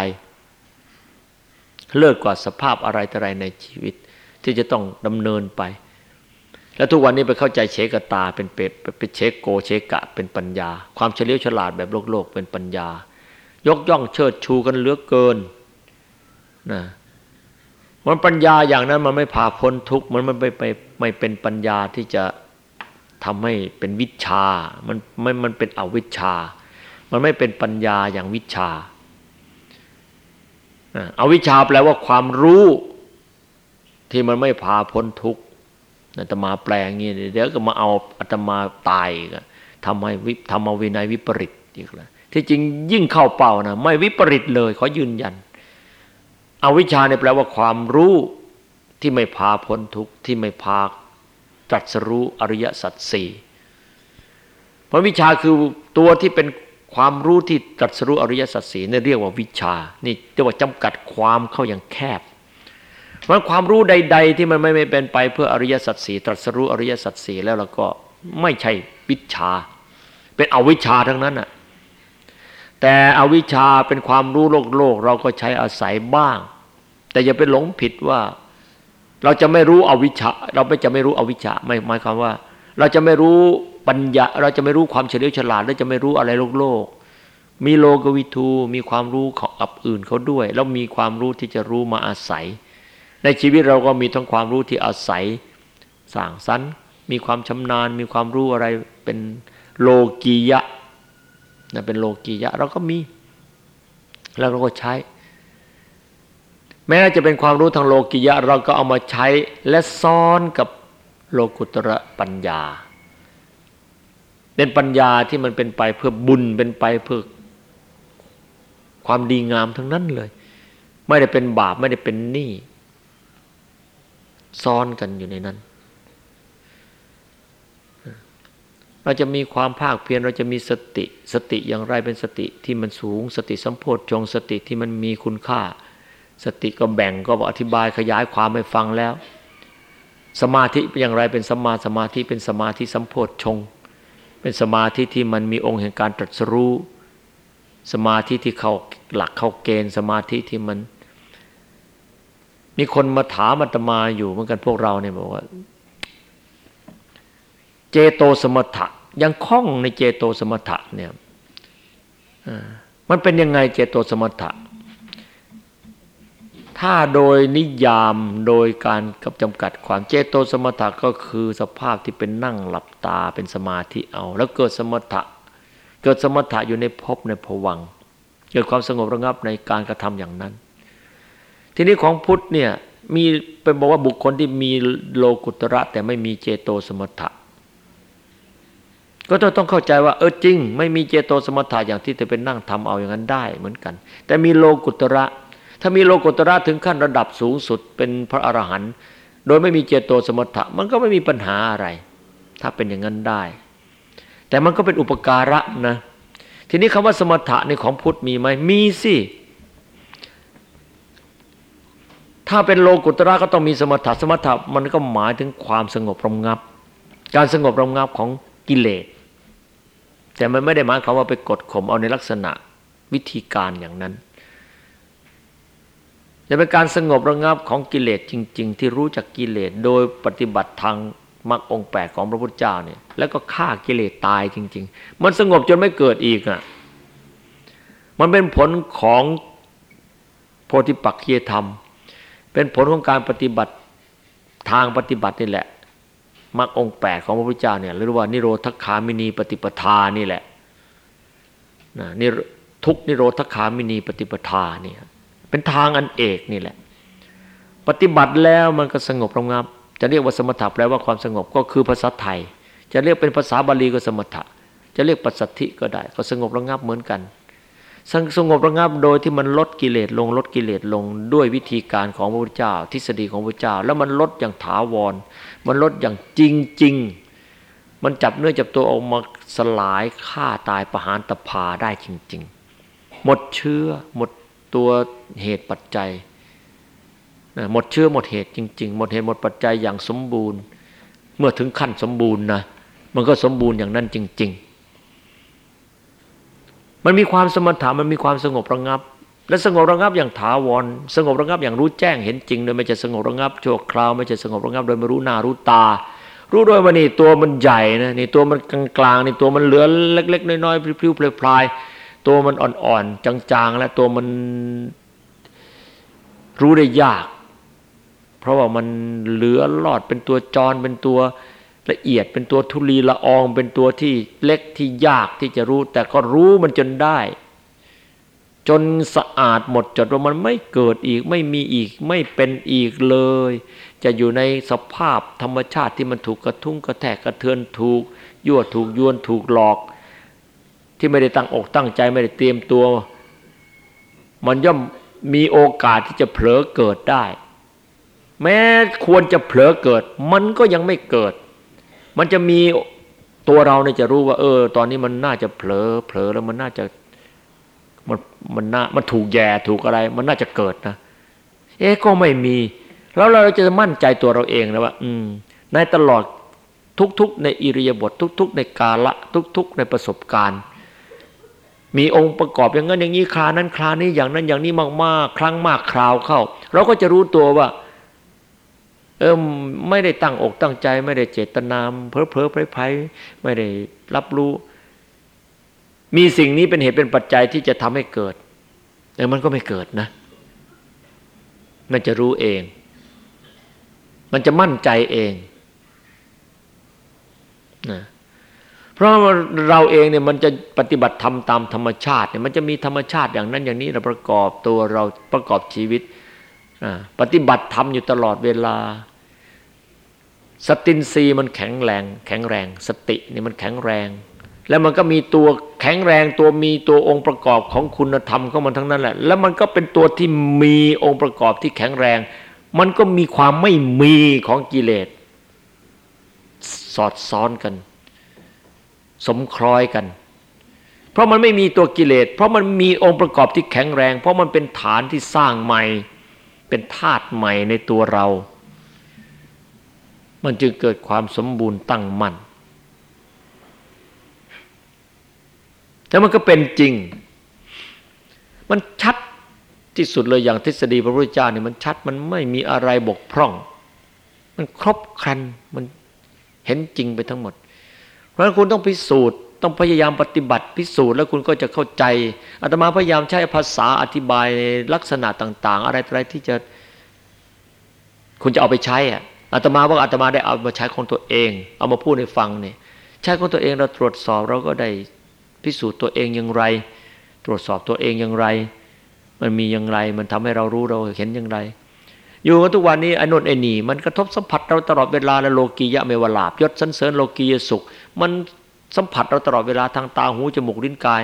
เลิศกว่าสภาพอะไรแต่ไรในชีวิต ที่จะต้องดำเนินไป แล้วทุกวันนี้ไปเข้าใจเชกตาเป็นเป็ดเป็นเชกโกเชกะเป็นปัญญา ความเฉลียวฉลาดแบบโลกโลกเป็นปัญญา ยกย่องเชิดชูกันเหลือเกินนะมันปัญญาอย่างนั้นมันไม่พาพ้นทุกข์มันไม่ไปไม่เป็นปัญญาที่จะทำให้เป็นวิชา มันไม่มันเป็นอวิชชา มันไม่เป็นปัญญาอย่างวิชาอวิชชาแปลว่าความรู้ที่มันไม่พาพ้นทุกข์ อาตมาแปลงงี้เดี๋ยวก็มาเอาอาตมาตายก็ทำให้ทำเอาวินัยวิปริตอีกแล้วที่จริงยิ่งเข้าเป่านะไม่วิปริตเลยขอยืนยันเอาวิชาเนี่ยแปลว่าความรู้ที่ไม่พาพ้นทุกข์ที่ไม่พาตรัสรู้อริยสัจสี่เพราะวิชาคือตัวที่เป็นความรู้ที่ตรัสรู้อริยสัจสี่นี่เรียกว่าวิชา นี่เรียกว่าจำกัดความเข้าอย่างแคบ เพราะความรู้ใด ๆ ที่มันไม่เป็นไปเพื่ออริยสัจสี่ตรัสรู้อริยสัจสี่แล้วเราก็ไม่ใช่วิชา เป็นอวิชชาทั้งนั้นน่ะแต่อวิชชาเป็นความรู้โลกโลก เราก็ใช้อาศัยบ้าง แต่อย่าไปหลงผิดว่า เราจะไม่รู้อวิชชา เราไม่จะไม่รู้อวิชชาไม่หมายความว่า เราจะไม่รู้ปัญญา เราจะไม่รู้ความเฉลียวฉลาดและจะไม่รู้อะไรโลกโลกมีโลกวิทูมีความรู้ของอับอื่นเขาด้วย แล้วมีความรู้ที่จะรู้มาอาศัย ในชีวิตเราก็มีทั้งความรู้ที่อาศัยสร้างสรรค์มีความชำนาญ มีความรู้อะไรเป็นโลกียะนะเป็นโลกียะเราก็มี แล้วเราก็ใช้ แม้จะเป็นความรู้ทางโลกียะ เราก็เอามาใช้และซ้อนกับโลกุตระปัญญา เป็นปัญญาที่มันเป็นไปเพื่อบุญเป็นไปเพื่อความดีงามทั้งนั้นเลย ไม่ได้เป็นบาปไม่ได้เป็นหนี้ ซ้อนกันอยู่ในนั้น เราจะมีความภาคเพียรเราจะมีสติสติอย่างไรเป็นสติที่มันสูง สติสัมโพธชงสติที่มันมีคุณค่า สติก็แบ่งก็อธิบายขยายความให้ฟังแล้ว สมาธิอย่างไรเป็นสมาสมาธิเป็นสมาธิสัมโพธชง เป็นสมาธิที่มันมีองค์แห่งการตรัสรู้ สมาธิที่เข้าหลักเข้าเกณฑ์ สมาธิที่มัน มีคนมาถามอาตมาอยู่เหมือนกันพวกเราเนี่ยบอกว่า เจโตสมถะยังคล้องในเจโตสมถะเนี่ยมันเป็นยังไงเจโตสมถะ ถ้าโดยนิยามโดยการกับจำกัดความเจโตสมถะก็คือสภาพที่เป็นนั่งหลับตาเป็นสมาธิเอา แล้วเกิดสมถะ เกิดสมถะอยู่ในภพในภวัง เกิดความสงบระงับในการกระทำอย่างนั้น ทีนี้ของพุทธเนี่ยมีเป็นบอกว่าบุคคลที่มีโลกุตระ แต่ไม่มีเจโตสมถะ ก็ต้องเข้าใจว่าเออจริง ไม่มีเจโตสมถะอย่างที่จะเป็นนั่งทำเอาอย่างนั้นได้เหมือนกัน แต่มีโลกุตระ ถ้ามีโลกุตระถึงขั้นระดับสูงสุดเป็นพระอรหันต์โดยไม่มีเจโตสมถะ มันก็ไม่มีปัญหาอะไร ถ้าเป็นอย่างนั้นได้ แต่มันก็เป็นอุปการะนะทีนี้คำว่าสมถะในของพุทธมีไหมมีสิ ถ้าเป็นโลกุตระก็ต้องมีสมถะสมถะมันก็หมายถึงความสงบรมงับ การสงบรมงับของกิเลส แต่มันไม่ได้หมายความว่าไปกดข่มเอาในลักษณะวิธีการอย่างนั้นจะเป็นการสงบระงับของกิเลสจริง ๆ ที่รู้จักกิเลสโดยปฏิบัติทางมรรคองแปดของพระพุทธเจ้าเนี่ยแล้วก็ฆ่ากิเลสตายจริง ๆ มันสงบจนไม่เกิดอีกอะมันเป็นผลของโพธิปักขียธรรม เป็นผลของการปฏิบัติทางปฏิบัตินี่แหละมรรคองแปดของพระพุทธเจ้าเนี่ยหรือว่านิโรธคามินีปฏิปทานี่แหละนะนี่ทุกนิโรธคามินีปฏิปทาเนี่ยเป็นทางอันเอกนี่แหละ ปฏิบัติแล้วมันก็สงบระงับ จะเรียกว่าสมถะแปลว่าความสงบก็คือภาษาไทย จะเรียกเป็นภาษาบาลีก็สมถะ จะเรียกปัสสัทธิก็ได้ ก็สงบระงับเหมือนกัน สงบระงับโดยที่มันลดกิเลสลงลดกิเลสลงด้วยวิธีการของพระพุทธเจ้า ทฤษฎีของพระพุทธเจ้า แล้วมันลดอย่างถาวร มันลดอย่างจริงจริงมันจับเนื้อจับตัวออกมาสลายฆ่าตายประหารตะพาได้จริง ๆ หมดเชื้อหมดตัวเหตุปัจจัยหมดเชื้อหมดเหตุจริง ๆ หมดเหตุหมดปัจจัยอย่างสมบูรณ์ เมื่อถึงขั้นสมบูรณ์นะมันก็สมบูรณ์อย่างนั้นจริง ๆ มันมีความสมถะมันมีความสงบระงับ และสงบระงับอย่างถาวร สงบระงับอย่างรู้แจ้งเห็นจริงโดยไม่จะสงบระงับชั่วคราวไม่จะสงบระงับโดยไม่รู้หน้ารู้ตา รู้โดยว่านี่ตัวมันใหญ่นะนี่ตัวมันกลางๆนี่ตัวมันเหลือเล็ก ๆ น้อยๆพลิ้วๆพลายๆตัวมันอ่อนๆจางๆ และตัวมันรู้ได้ยาก เพราะว่ามันเหลือหลอดเป็นตัวจรเป็นตัว ละเอียดเป็นตัวทุลีละออง เป็นตัวที่เล็กที่ยากที่จะรู้ แต่ก็รู้มันจนได้ จนสะอาดหมดจดว่ามันไม่เกิดอีกไม่มีอีกไม่เป็นอีกเลย จะอยู่ในสภาพธรรมชาติที่มันถูกกระทุ้งกระแทกกระเทือนถูกยั่วถูกยวนถูกหลอก ที่ไม่ได้ตั้งอกตั้งใจไม่ได้เตรียมตัว มันย่อมมีโอกาสที่จะเผลอเกิดได้ แม้ควรจะเผลอเกิด มันก็ยังไม่เกิด มันจะมีตัวเราเนี่ยจะรู้ว่า เออ ตอนนี้มันน่าจะเผลอเผลอแล้วมันน่าจะมันมันน่ามันถูกแย่ถูกอะไร มันน่าจะเกิดนะเอ๊ก็ไม่มี แล้วเราจะมั่นใจตัวเราเองนะว่า อืม ในตลอดทุกๆ ในอิริยาบถทุก ๆ ในกาละ ทุก ๆ ในประสบการณ์ มีองค์ประกอบอย่างนั้นอย่างนี้ครานั้นครานี้อย่างนั้นอย่างนี้มากๆ ครั้งมากคราวเข้า เราก็จะรู้ตัวว่า เออไม่ได้ตั้งอกตั้งใจ ไม่ได้เจตนาเพลอเพลอไพไพไม่ได้รับรู้ มีสิ่งนี้เป็นเหตุเป็นปัจจัยที่จะทำให้เกิด แต่มันก็ไม่เกิดนะ มันจะรู้เอง มันจะมั่นใจเองนะเพราะเราเองเนี่ยมันจะปฏิบัติธรรมตามธรรมชาติเนี่ยมันจะมีธรรมชาติอย่างนั้นอย่างนี้เราประกอบตัวเราประกอบชีวิต ปฏิบัติธรรมอยู่ตลอดเวลา สตินซีมันแข็งแรง แข็งแรง สตินี่มันแข็งแรง แล้วมันก็มีตัวแข็งแรงตัวมีตัวองค์ประกอบของคุณธรรมของมันทั้งนั้นแหละ แล้วมันก็เป็นตัวที่มีองค์ประกอบที่แข็งแรง มันก็มีความไม่มีของกิเลส สอดซ้อนกัน สมคล้อยกันเพราะมันไม่มีตัวกิเลส เพราะมันมีองค์ประกอบที่แข็งแรง เพราะมันเป็นฐานที่สร้างใหม่ เป็นธาตุใหม่ในตัวเรา มันจึงเกิดความสมบูรณ์ตั้งมั่นแต่มันก็เป็นจริง มันชัดที่สุดเลยอย่างทฤษฎีพระพุทธเจ้าเนี่ยมันชัดมันไม่มีอะไรบกพร่อง มันครบครันมันเห็นจริงไปทั้งหมด เพราะฉะนั้นคุณต้องพิสูจน์ ต้องพยายามปฏิบัติพิสูจน์แล้วคุณก็จะเข้าใจอาตมาพยายามใช้ภาษาอธิบายลักษณะต่าง ๆ อะไรอะไรที่จะคุณจะเอาไปใช้อะอาตมาว่าอาตมาได้เอามาใช้ของตัวเอง เอามาพูดให้ฟังเนี่ยใช้ของตัวเองเราตรวจสอบเราก็ได้พิสูจน์ตัวเองอย่างไร ตรวจสอบตัวเองอย่างไร มันมีอย่างไร มันทำให้เรารู้เราเห็นอย่างไร อยู่กันทุกวันนี้อ้นนไอนีมันกระทบสัมผัสเราตลอดเวลาและโลกียะเมวลาบยศสันเสริญโลกียสุข มัน สัมผัสเราตลอดเวลาทางตาหูจมูกลิ้นกาย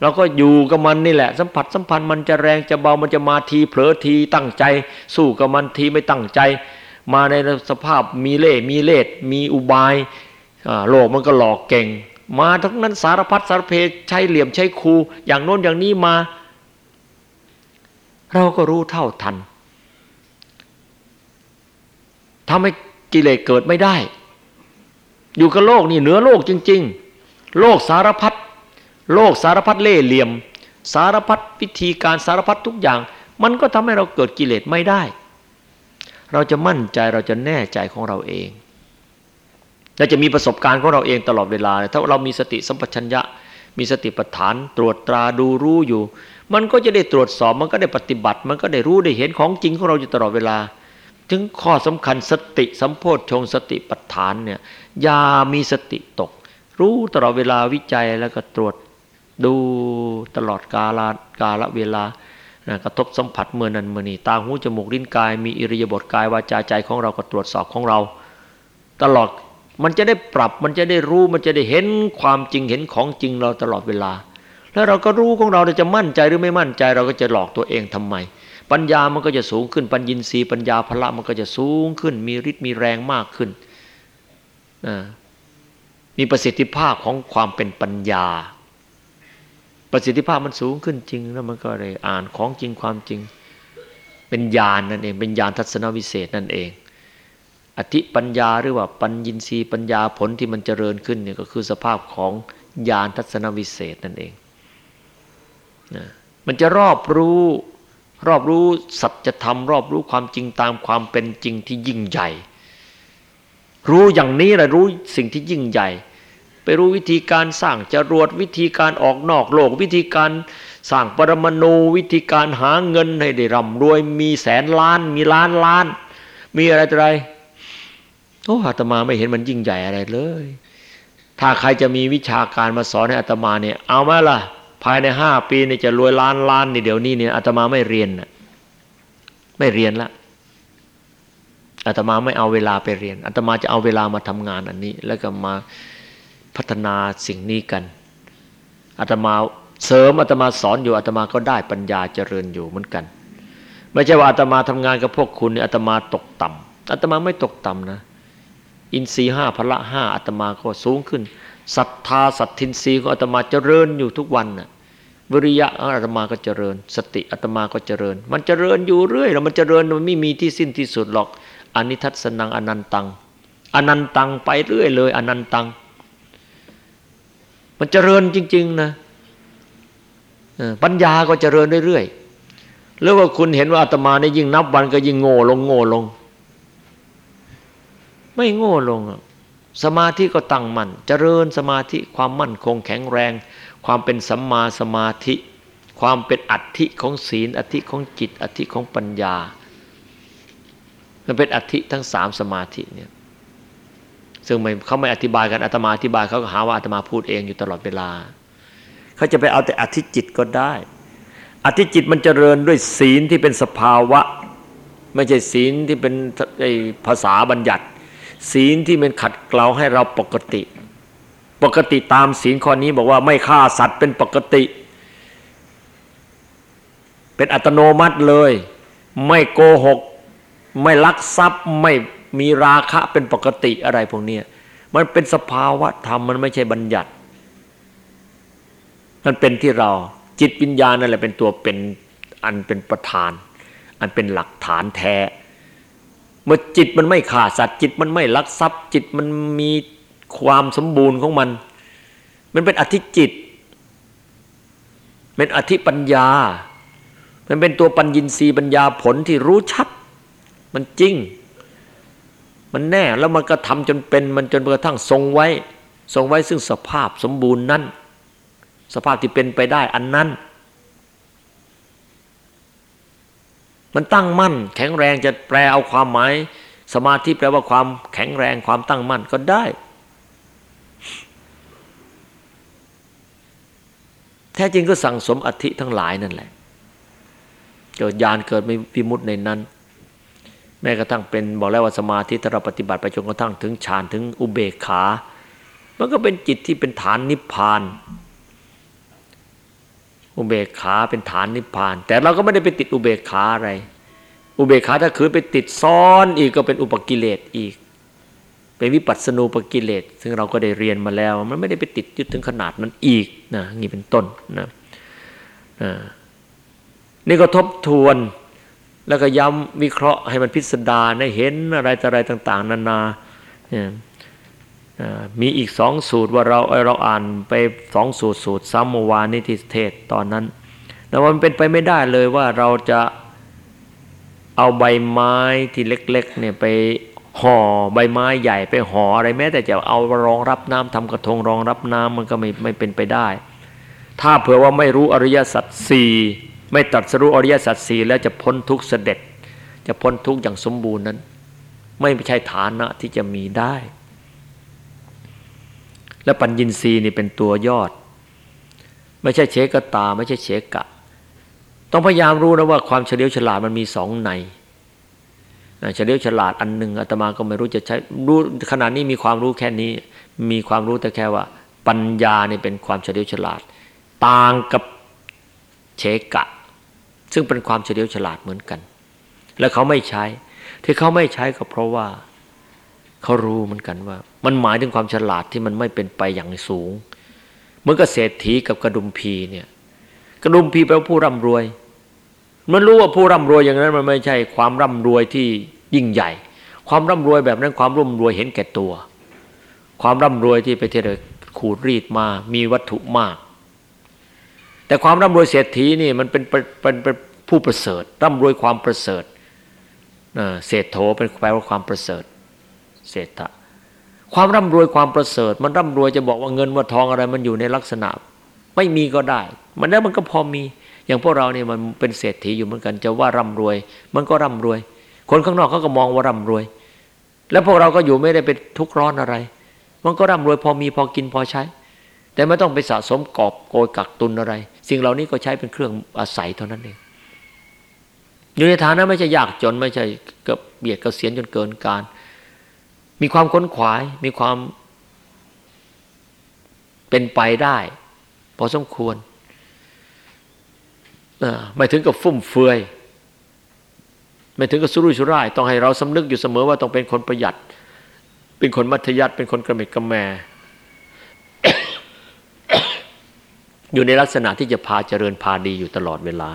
เราก็อยู่กับมันนี่แหละ สัมผัสสัมพันธ์มันจะแรงจะเบามันจะมาทีเผลอทีตั้งใจ สู้กับมันทีไม่ตั้งใจ มาในสภาพมีเล่มีเล่มีอุบายโลกมันก็หลอกเก่ง มาทั้งนั้นสารพัดสารเพใช้เหลี่ยมใช้คูอย่างโน้นอย่างนี้มา เราก็รู้เท่าทันทำให้กิเลสเกิดไม่ได้ อยู่กับโลกนี่เหนือโลกจริง ๆ โลกสารพัดโลกสารพัดเล่เหลี่ยม สารพัดวิธีการสารพัดทุกอย่าง มันก็ทำให้เราเกิดกิเลสไม่ได้ เราจะมั่นใจเราจะแน่ใจของเราเองเราจะมีประสบการณ์ของเราเองตลอดเวลา ถ้าเรามีสติสัมปชัญญะ มีสติปัฏฐานตรวจตราดูรู้อยู่ มันก็จะได้ตรวจสอบมันก็ได้ปฏิบัติ มันก็ได้รู้ได้เห็นของจริงของเราอยู่ตลอดเวลา ถึงข้อสำคัญสติสัมโพธชงสติปัฏฐานเนี่ยอย่ามีสติตก รู้ตลอดเวลาวิจัยแล้วก็ตรวจดูตลอดกาลกาลเวลากระทบสัมผัสเมื่อนั้นเมื่อนี้ตาหูจมูกลิ้นกาย มีอิริยาบถกายวาจาใจของเราก็ตรวจสอบของเรา ตลอดมันจะได้ปรับมันจะได้รู้มันจะได้เห็นความจริงเห็นของจริงเราตลอดเวลา แล้วเราก็รู้ของเราเราจะมั่นใจหรือไม่มั่นใจ เราก็จะหลอกตัวเองทำไม ปัญญามันก็จะสูงขึ้น ปัญญินทรีย์ปัญญาพละมันก็จะสูงขึ้น มีฤทธิ์มีแรงมากขึ้นมีประสิทธิภาพของความเป็นปัญญา ประสิทธิภาพมันสูงขึ้นจริง แล้วมันก็เลยอ่านของจริงความจริง เป็นญาณนนั่นเองเป็นญาณทัศนวิเศษนั่นเอง อธิปัญญาหรือว่าปัญญินทรีย์ปัญญาผลที่มันเจริญขึ้นเนี่ยก็คือสภาพของญาณทัศนวิเศษนั่นเองนะมันจะรอบรู้ รอบรู้สัจธรรม รอบรู้ความจริงตามความเป็นจริงที่ยิ่งใหญ่ รู้อย่างนี้แหละรู้สิ่งที่ยิ่งใหญ่ ไปรู้วิธีการสร้างจรวดวิธีการออกนอกโลก วิธีการสร้างปรมาณูวิธีการหาเงินให้ได้ร่ำรวยมีแสนล้าน มีล้านล้าน มีอะไรอะไรโอ้อาตมาไม่เห็นมันยิ่งใหญ่อะไรเลย ถ้าใครจะมีวิชาการมาสอนให้อาตมาเนี่ย เอาไหมล่ะ ภายในห้าปีนี่จะรวยล้านล้านนี่เดี๋ยวนี้เนี่ยอาตมาไม่เรียนนะไม่เรียนละอาตมาไม่เอาเวลาไปเรียนอาตมาจะเอาเวลามาทำงานอันนี้ แล้วก็มาพัฒนาสิ่งนี้กันอาตมาเสริมอาตมาสอนอยู่อาตมาก็ได้ปัญญาเจริญอยู่เหมือนกัน ไม่ใช่ว่าอาตมาทำงานกับพวกคุณเนี่ยอาตมาตกต่ำอาตมาไม่ตกต่ำนะ อินทรีห้าพละห้าอาตมาก็สูงขึ้น ศรัทธาสัตทินรีของอาตมาเจริญอยู่ทุกวันน่ะวิริยะอาตมาก็เจริญ สติอาตมาก็เจริญ มันเจริญอยู่เรื่อยแล้วมันเจริญมันไม่มีที่สิ้นที่สุดหรอกอนิทัศนังอนันตังอนันตังไปเรื่อยเลย อนันตัง มันเจริญจริง ๆ นะปัญญาก็เจริญเรื่อยๆแล้วว่าคุณเห็นว่าอาตมาเนี่ยยิ่งนับวันก็ยิ่งโง่ลงโง่ลง ไม่โง่ลงอะ สมาธิก็ตั้งมั่นเจริญสมาธิความมั่นคงแข็งแรง ความเป็นสัมมาสมาธิ ความเป็นอัติของศีลอัตถิของจิตอัติของปัญญา มันเป็นอัติทั้งสามสมาธิเนี่ยซึ่งเขาไม่อธิบายกันอาตมาอธิบายเขาก็หาว่าอาตมาพูดเองอยู่ตลอดเวลาเขาจะไปเอาแต่อธิจิตก็ได้ อธิจิตมันเจริญด้วยศีลที่เป็นสภาวะ ไม่ใช่ศีลที่เป็นภาษาบัญญัติ ศีลที่มันขัดเกลาให้เราปกติ ปกติตามศีลข้อนี้บอกว่าไม่ฆ่าสัตว์เป็นปกติ เป็นอัตโนมัติเลย ไม่โกหก ไม่ลักทรัพย์ไม่มีราคะเป็นปกติอะไรพวกนี้มันเป็นสภาวะธรรมมันไม่ใช่บัญญัติ มันเป็นที่เราจิตวิญญาณนั่นแหละเป็นตัวเป็นอันเป็นประธาน อันเป็นหลักฐานแท้ เมื่อจิตมันไม่ขาดสัตว์จิตมันไม่ลักทรัพย์ จิตมันมีความสมบูรณ์ของมัน มันเป็นอธิจิต เป็นอธิปัญญา มันเป็นตัวปัญญินทรีย์ปัญญาผลที่รู้ชัด มันจริง มันแน่แล้วมันก็ทำจนเป็นมันจนกระทั่งทรงไว้ ทรงไว้ซึ่งสภาพสมบูรณ์นั้น สภาพที่เป็นไปได้อันนั้น มันตั้งมั่น แข็งแรงจะแปลเอาความหมาย สมาธิแปลว่าความแข็งแรงความตั้งมั่นก็ได้ แท้จริงก็สั่งสมอธิทั้งหลายนั่นแหละเกิดญาณเกิดไม่วิมุตในนั้น แม้กระทั่งเป็นบอกแล้วว่าสมาธิถ้าเราปฏิบัติไปจนกระทั่งถึงฌานถึงอุเบกขา มันก็เป็นจิตที่เป็นฐานนิพพาน อุเบกขาเป็นฐานนิพพาน แต่เราก็ไม่ได้ไปติดอุเบกขาอะไร อุเบกขาถ้าคือไปติดซ้อนอีกก็เป็นอุปกิเลสอีก เป็นวิปัสสนูปกิเลส ซึ่งเราก็ได้เรียนมาแล้ว มันไม่ได้ไปติดยึดถึงขนาดนั้นอีกนะนี่เป็นต้นนะนี่ก็ทบทวนแล้วก็ย้ำวิเคราะห์ให้มันพิสดารให้เห็นอะไรต่ออะไรต่าง ๆ นานา มีอีกสองสูตรว่าเราเราอ่านไปสองสูตรสูตรซ้ำเมื่อวานนี้ที่เทศตอนนั้นแต่ว่ามันเป็นไปไม่ได้เลยว่าเราจะเอาใบไม้ที่เล็กๆเนี่ยไปห่อใบไม้ใหญ่ไปห่ออะไรแม้ แต่จะเอารองรับน้ำทำกระทงรองรับน้ำมันก็ไม่ไม่เป็นไปได้ ถ้าเผื่อว่าไม่รู้อริยสัจสี่ไม่ตัดสรู้อริยสัจสี่แล้วจะพ้นทุกข์เสด็จ จะพ้นทุกข์อย่างสมบูรณ์นั้น ไม่ใช่ฐานะที่จะมีได้ และปัญญินทรีย์นี่เป็นตัวยอด ไม่ใช่เชกตา ไม่ใช่เชกะ ต้องพยายามรู้นะว่าความเฉลียวฉลาดมันมีสองในเฉลียวฉลาดอันหนึ่งอาตมาก็ไม่รู้จะใช้รู้ขนาดนี้มีความรู้แค่นี้ มีความรู้แต่แค่ว่า ปัญญาเนี่เป็นความเฉลียวฉลาด ต่างกับเชกะ ซึ่งเป็นความเฉลียวฉลาดเหมือนกัน แล้วเขาไม่ใช้ ที่เขาไม่ใช้ก็เพราะว่า เขารู้เหมือนกันว่า มันหมายถึงความฉลาดที่มันไม่เป็นไปอย่างสูงเหมือนกับเศรษฐีกับกระดุมพีเนี่ย กระดุมพีแปลว่าผู้ร่ำรวย มันรู้ว่าผู้ร่ำรวยอย่างนั้นมันไม่ใช่ความร่ำรวยที่ยิ่งใหญ่ ความร่ำรวยแบบนั้นความร่ำรวยเห็นแก่ตัว ความร่ำรวยที่ไปเที่ยวขูดรีดมามีวัตถุมาก แต่ความร่ำรวยเศรษฐีนี่มันเป็นเป็นเป็นผู้ประเสริฐ ร่ำรวยความประเสริฐเศรษฐโธเป็นแปลว่าความประเสริฐ เศรษฐะความร่ำรวยความประเสริฐ มันร่ำรวยจะบอกว่าเงินว่าทองอะไรมันอยู่ในลักษณะ ไม่มีก็ได้ มันแล้วมันก็พอมี อย่างพวกเราเนี่ยมันเป็นเศรษฐีอยู่เหมือนกันจะว่าร่ำรวย มันก็ร่ำรวย คนข้างนอกเขาก็มองว่าร่ำรวย แล้วพวกเราก็อยู่ไม่ได้เป็นทุกข์ร้อนอะไร มันก็ร่ำรวยพอมีพอกินพอใช้ แต่ไม่ต้องไปสะสมกอบโกยกักตุนอะไร สิ่งเหล่านี้ก็ใช้เป็นเครื่องอาศัยเท่านั้นเองอยู่ในฐานะไม่ใช่ยากจนไม่ใช่กับเบียดกเกษียณจนเกินการ มีความค้นขวาย มีความเป็นไปได้พอสมควรไม่ถึงกับฟุ่มเฟือย ไม่ถึงกับสุรุ่ยสุร่าย ต้องให้เราสำนึกอยู่เสมอว่าต้องเป็นคนประหยัด เป็นคนมัธยัติเป็นคนกระเมกกระแม อยู่ในลักษณะที่จะพาเจริญพาดีอยู่ตลอดเวลา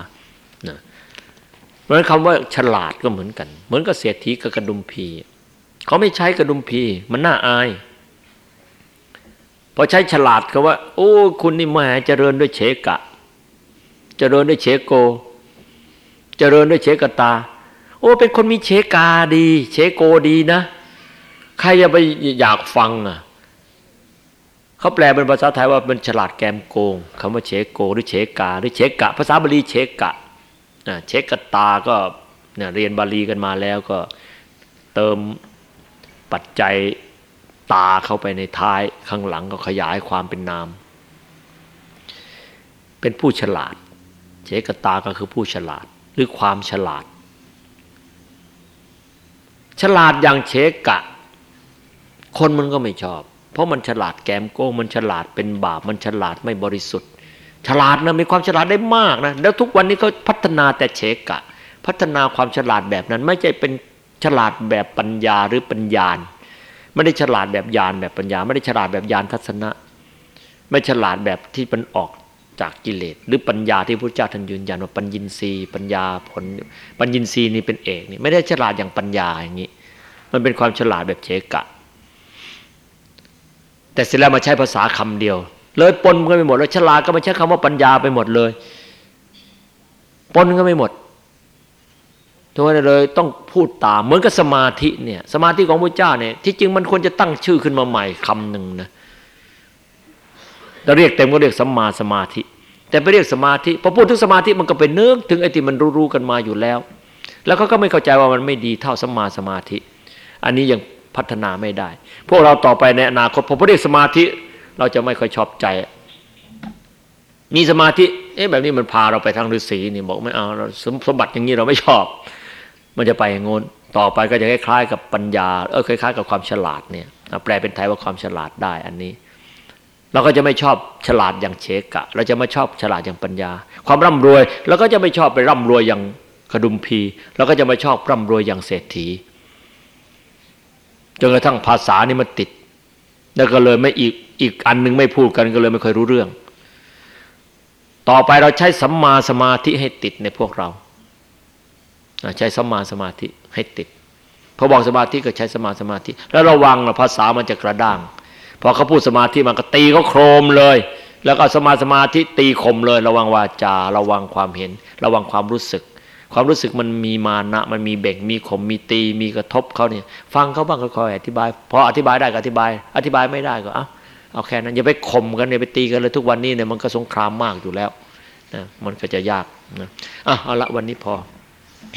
เพราะฉะนั้นคำว่าฉลาดก็เหมือนกัน เหมือนกับเศรษฐีกับกระดุมพี เขาไม่ใช้กระดุมพีมันน่าอายพอใช้ฉลาดเขาว่า โอ้ คุณนี่แม่เจริญด้วยเฉกะ เจริญด้วยเฉโก เจริญด้วยเฉกตา โอ้ เป็นคนมีเฉกาดี เฉโกดีนะ ใครจะไปอยากฟังอะเขาแปลเป็นภาษาไทยว่าเป็นฉลาดแกมโกงคำว่าเฉโกหรือเฉกา หรือเฉกะ ภาษาบาลีเฉกะเฉกตาก็เนี่ยเรียนบาลีกันมาแล้วก็เติม ปัจจัยตาเข้าไปในท้ายข้างหลังก็ขยายความเป็นนาม เป็นผู้ฉลาดเจกตาก็คือผู้ฉลาดหรือความฉลาด ฉลาดอย่างเชกะ คนมันก็ไม่ชอบ เพราะมันฉลาดแกมโก้มันฉลาดเป็นบาปมันฉลาดไม่บริสุทธิ์ ฉลาดนะมีความฉลาดได้มากนะแล้วทุกวันนี้เขาพัฒนาแต่เชกะ พัฒนาความฉลาดแบบนั้นไม่ใช่เป็น ฉลาดแบบปัญญาหรือปัญญาไม่ได้ฉลาดแบบญาณแบบปัญญา ไม่ได้ฉลาดแบบญาณทัศนะ ไม่ฉลาดแบบที่มันออกจากกิเลสหรือปัญญาที่พระเจ้าท่านยืนยันว่าปัญญินทรีย์ปัญญาผล ปัญญินทรีย์นี่เป็นเอกนี่ไม่ได้ฉลาดอย่างปัญญาอย่างนี้ มันเป็นความฉลาดแบบเฉกะ แต่เสร็จแล้วมาใช้ภาษาคำเดียว เลยปนกันไปหมดแล้วฉลาดก็มาใช้คำว่าปัญญาไปหมดเลย ปนกันไปหมด ทุกคนเลยต้องพูดตามเหมือนกับสมาธิเนี่ยสมาธิของพระเจ้าเนี่ยที่จริงมันควรจะตั้งชื่อขึ้นมาใหม่คำหนึ่งนะเราเรียกเต็มก็เรียกสัมมาสมาธิ แต่ไปเรียกสมาธิพอพูดถึงสมาธิมันก็เป็นเนื้อถึงไอ้ที่มันรู้ๆกันมาอยู่แล้ว แล้วเขาก็ไม่เข้าใจว่ามันไม่ดีเท่าสัมมาสมาธิ อันนี้ยังพัฒนาไม่ได้ พวกเราต่อไปในอนาคตพอพอเรียกสมาธิเราจะไม่ค่อยชอบใจมีสมาธิเอ๊ะแบบนี้มันพาเราไปทางฤาษีนี่บอกไม่เอาสมบัติอย่างนี้เราไม่ชอบ มันจะไปงนต่อไปก็จะคล้ายๆ กับปัญญาเออคล้ายๆ กับความฉลาดเนี่ยแปลเป็นไทยว่าความฉลาดได้อันนี้ เราก็จะไม่ชอบฉลาดอย่างเชกะ เราจะไม่ชอบฉลาดอย่างปัญญา ความร่ำรวยเราก็จะไม่ชอบไปร่ำรวยอย่างกระดุมพีเราก็จะไม่ชอบร่ำรวยอย่างเศรษฐีจนกระทั่งภาษานี่มันติด แล้วก็เลยไม่อีกอีกอันหนึ่งไม่พูดกันก็เลยไม่เคยรู้เรื่อง ต่อไปเราใช้สัมมาสมาธิให้ติดในพวกเรา ใช้สมาสมาธิให้ติดพอบอกสมาธิก็ใช้สมาสมาธิ แล้วระวังภาษามันจะกระด้าง พอเขาพูดสมาธิมันก็ตีเขาโครมเลย แล้วก็สมาสมาธิตีข่มเลย ระวังวาจา ระวังความเห็น ระวังความรู้สึก ความรู้สึกมันมีมานะ มันมีเบ่งมีข่มมีตีมีกระทบเขาเนี่ย ฟังเขาบ้างค่อยๆอธิบายพออธิบายได้ก็อธิบาย อธิบายไม่ได้ก็เอาเอาแค่นั้นอย่าไปข่มกันอย่าไปตีกันเลยทุกวันนี้เนี่ยมันก็สงครามมากอยู่แล้วนะมันก็จะยากนะอะเอาละวันนี้พอ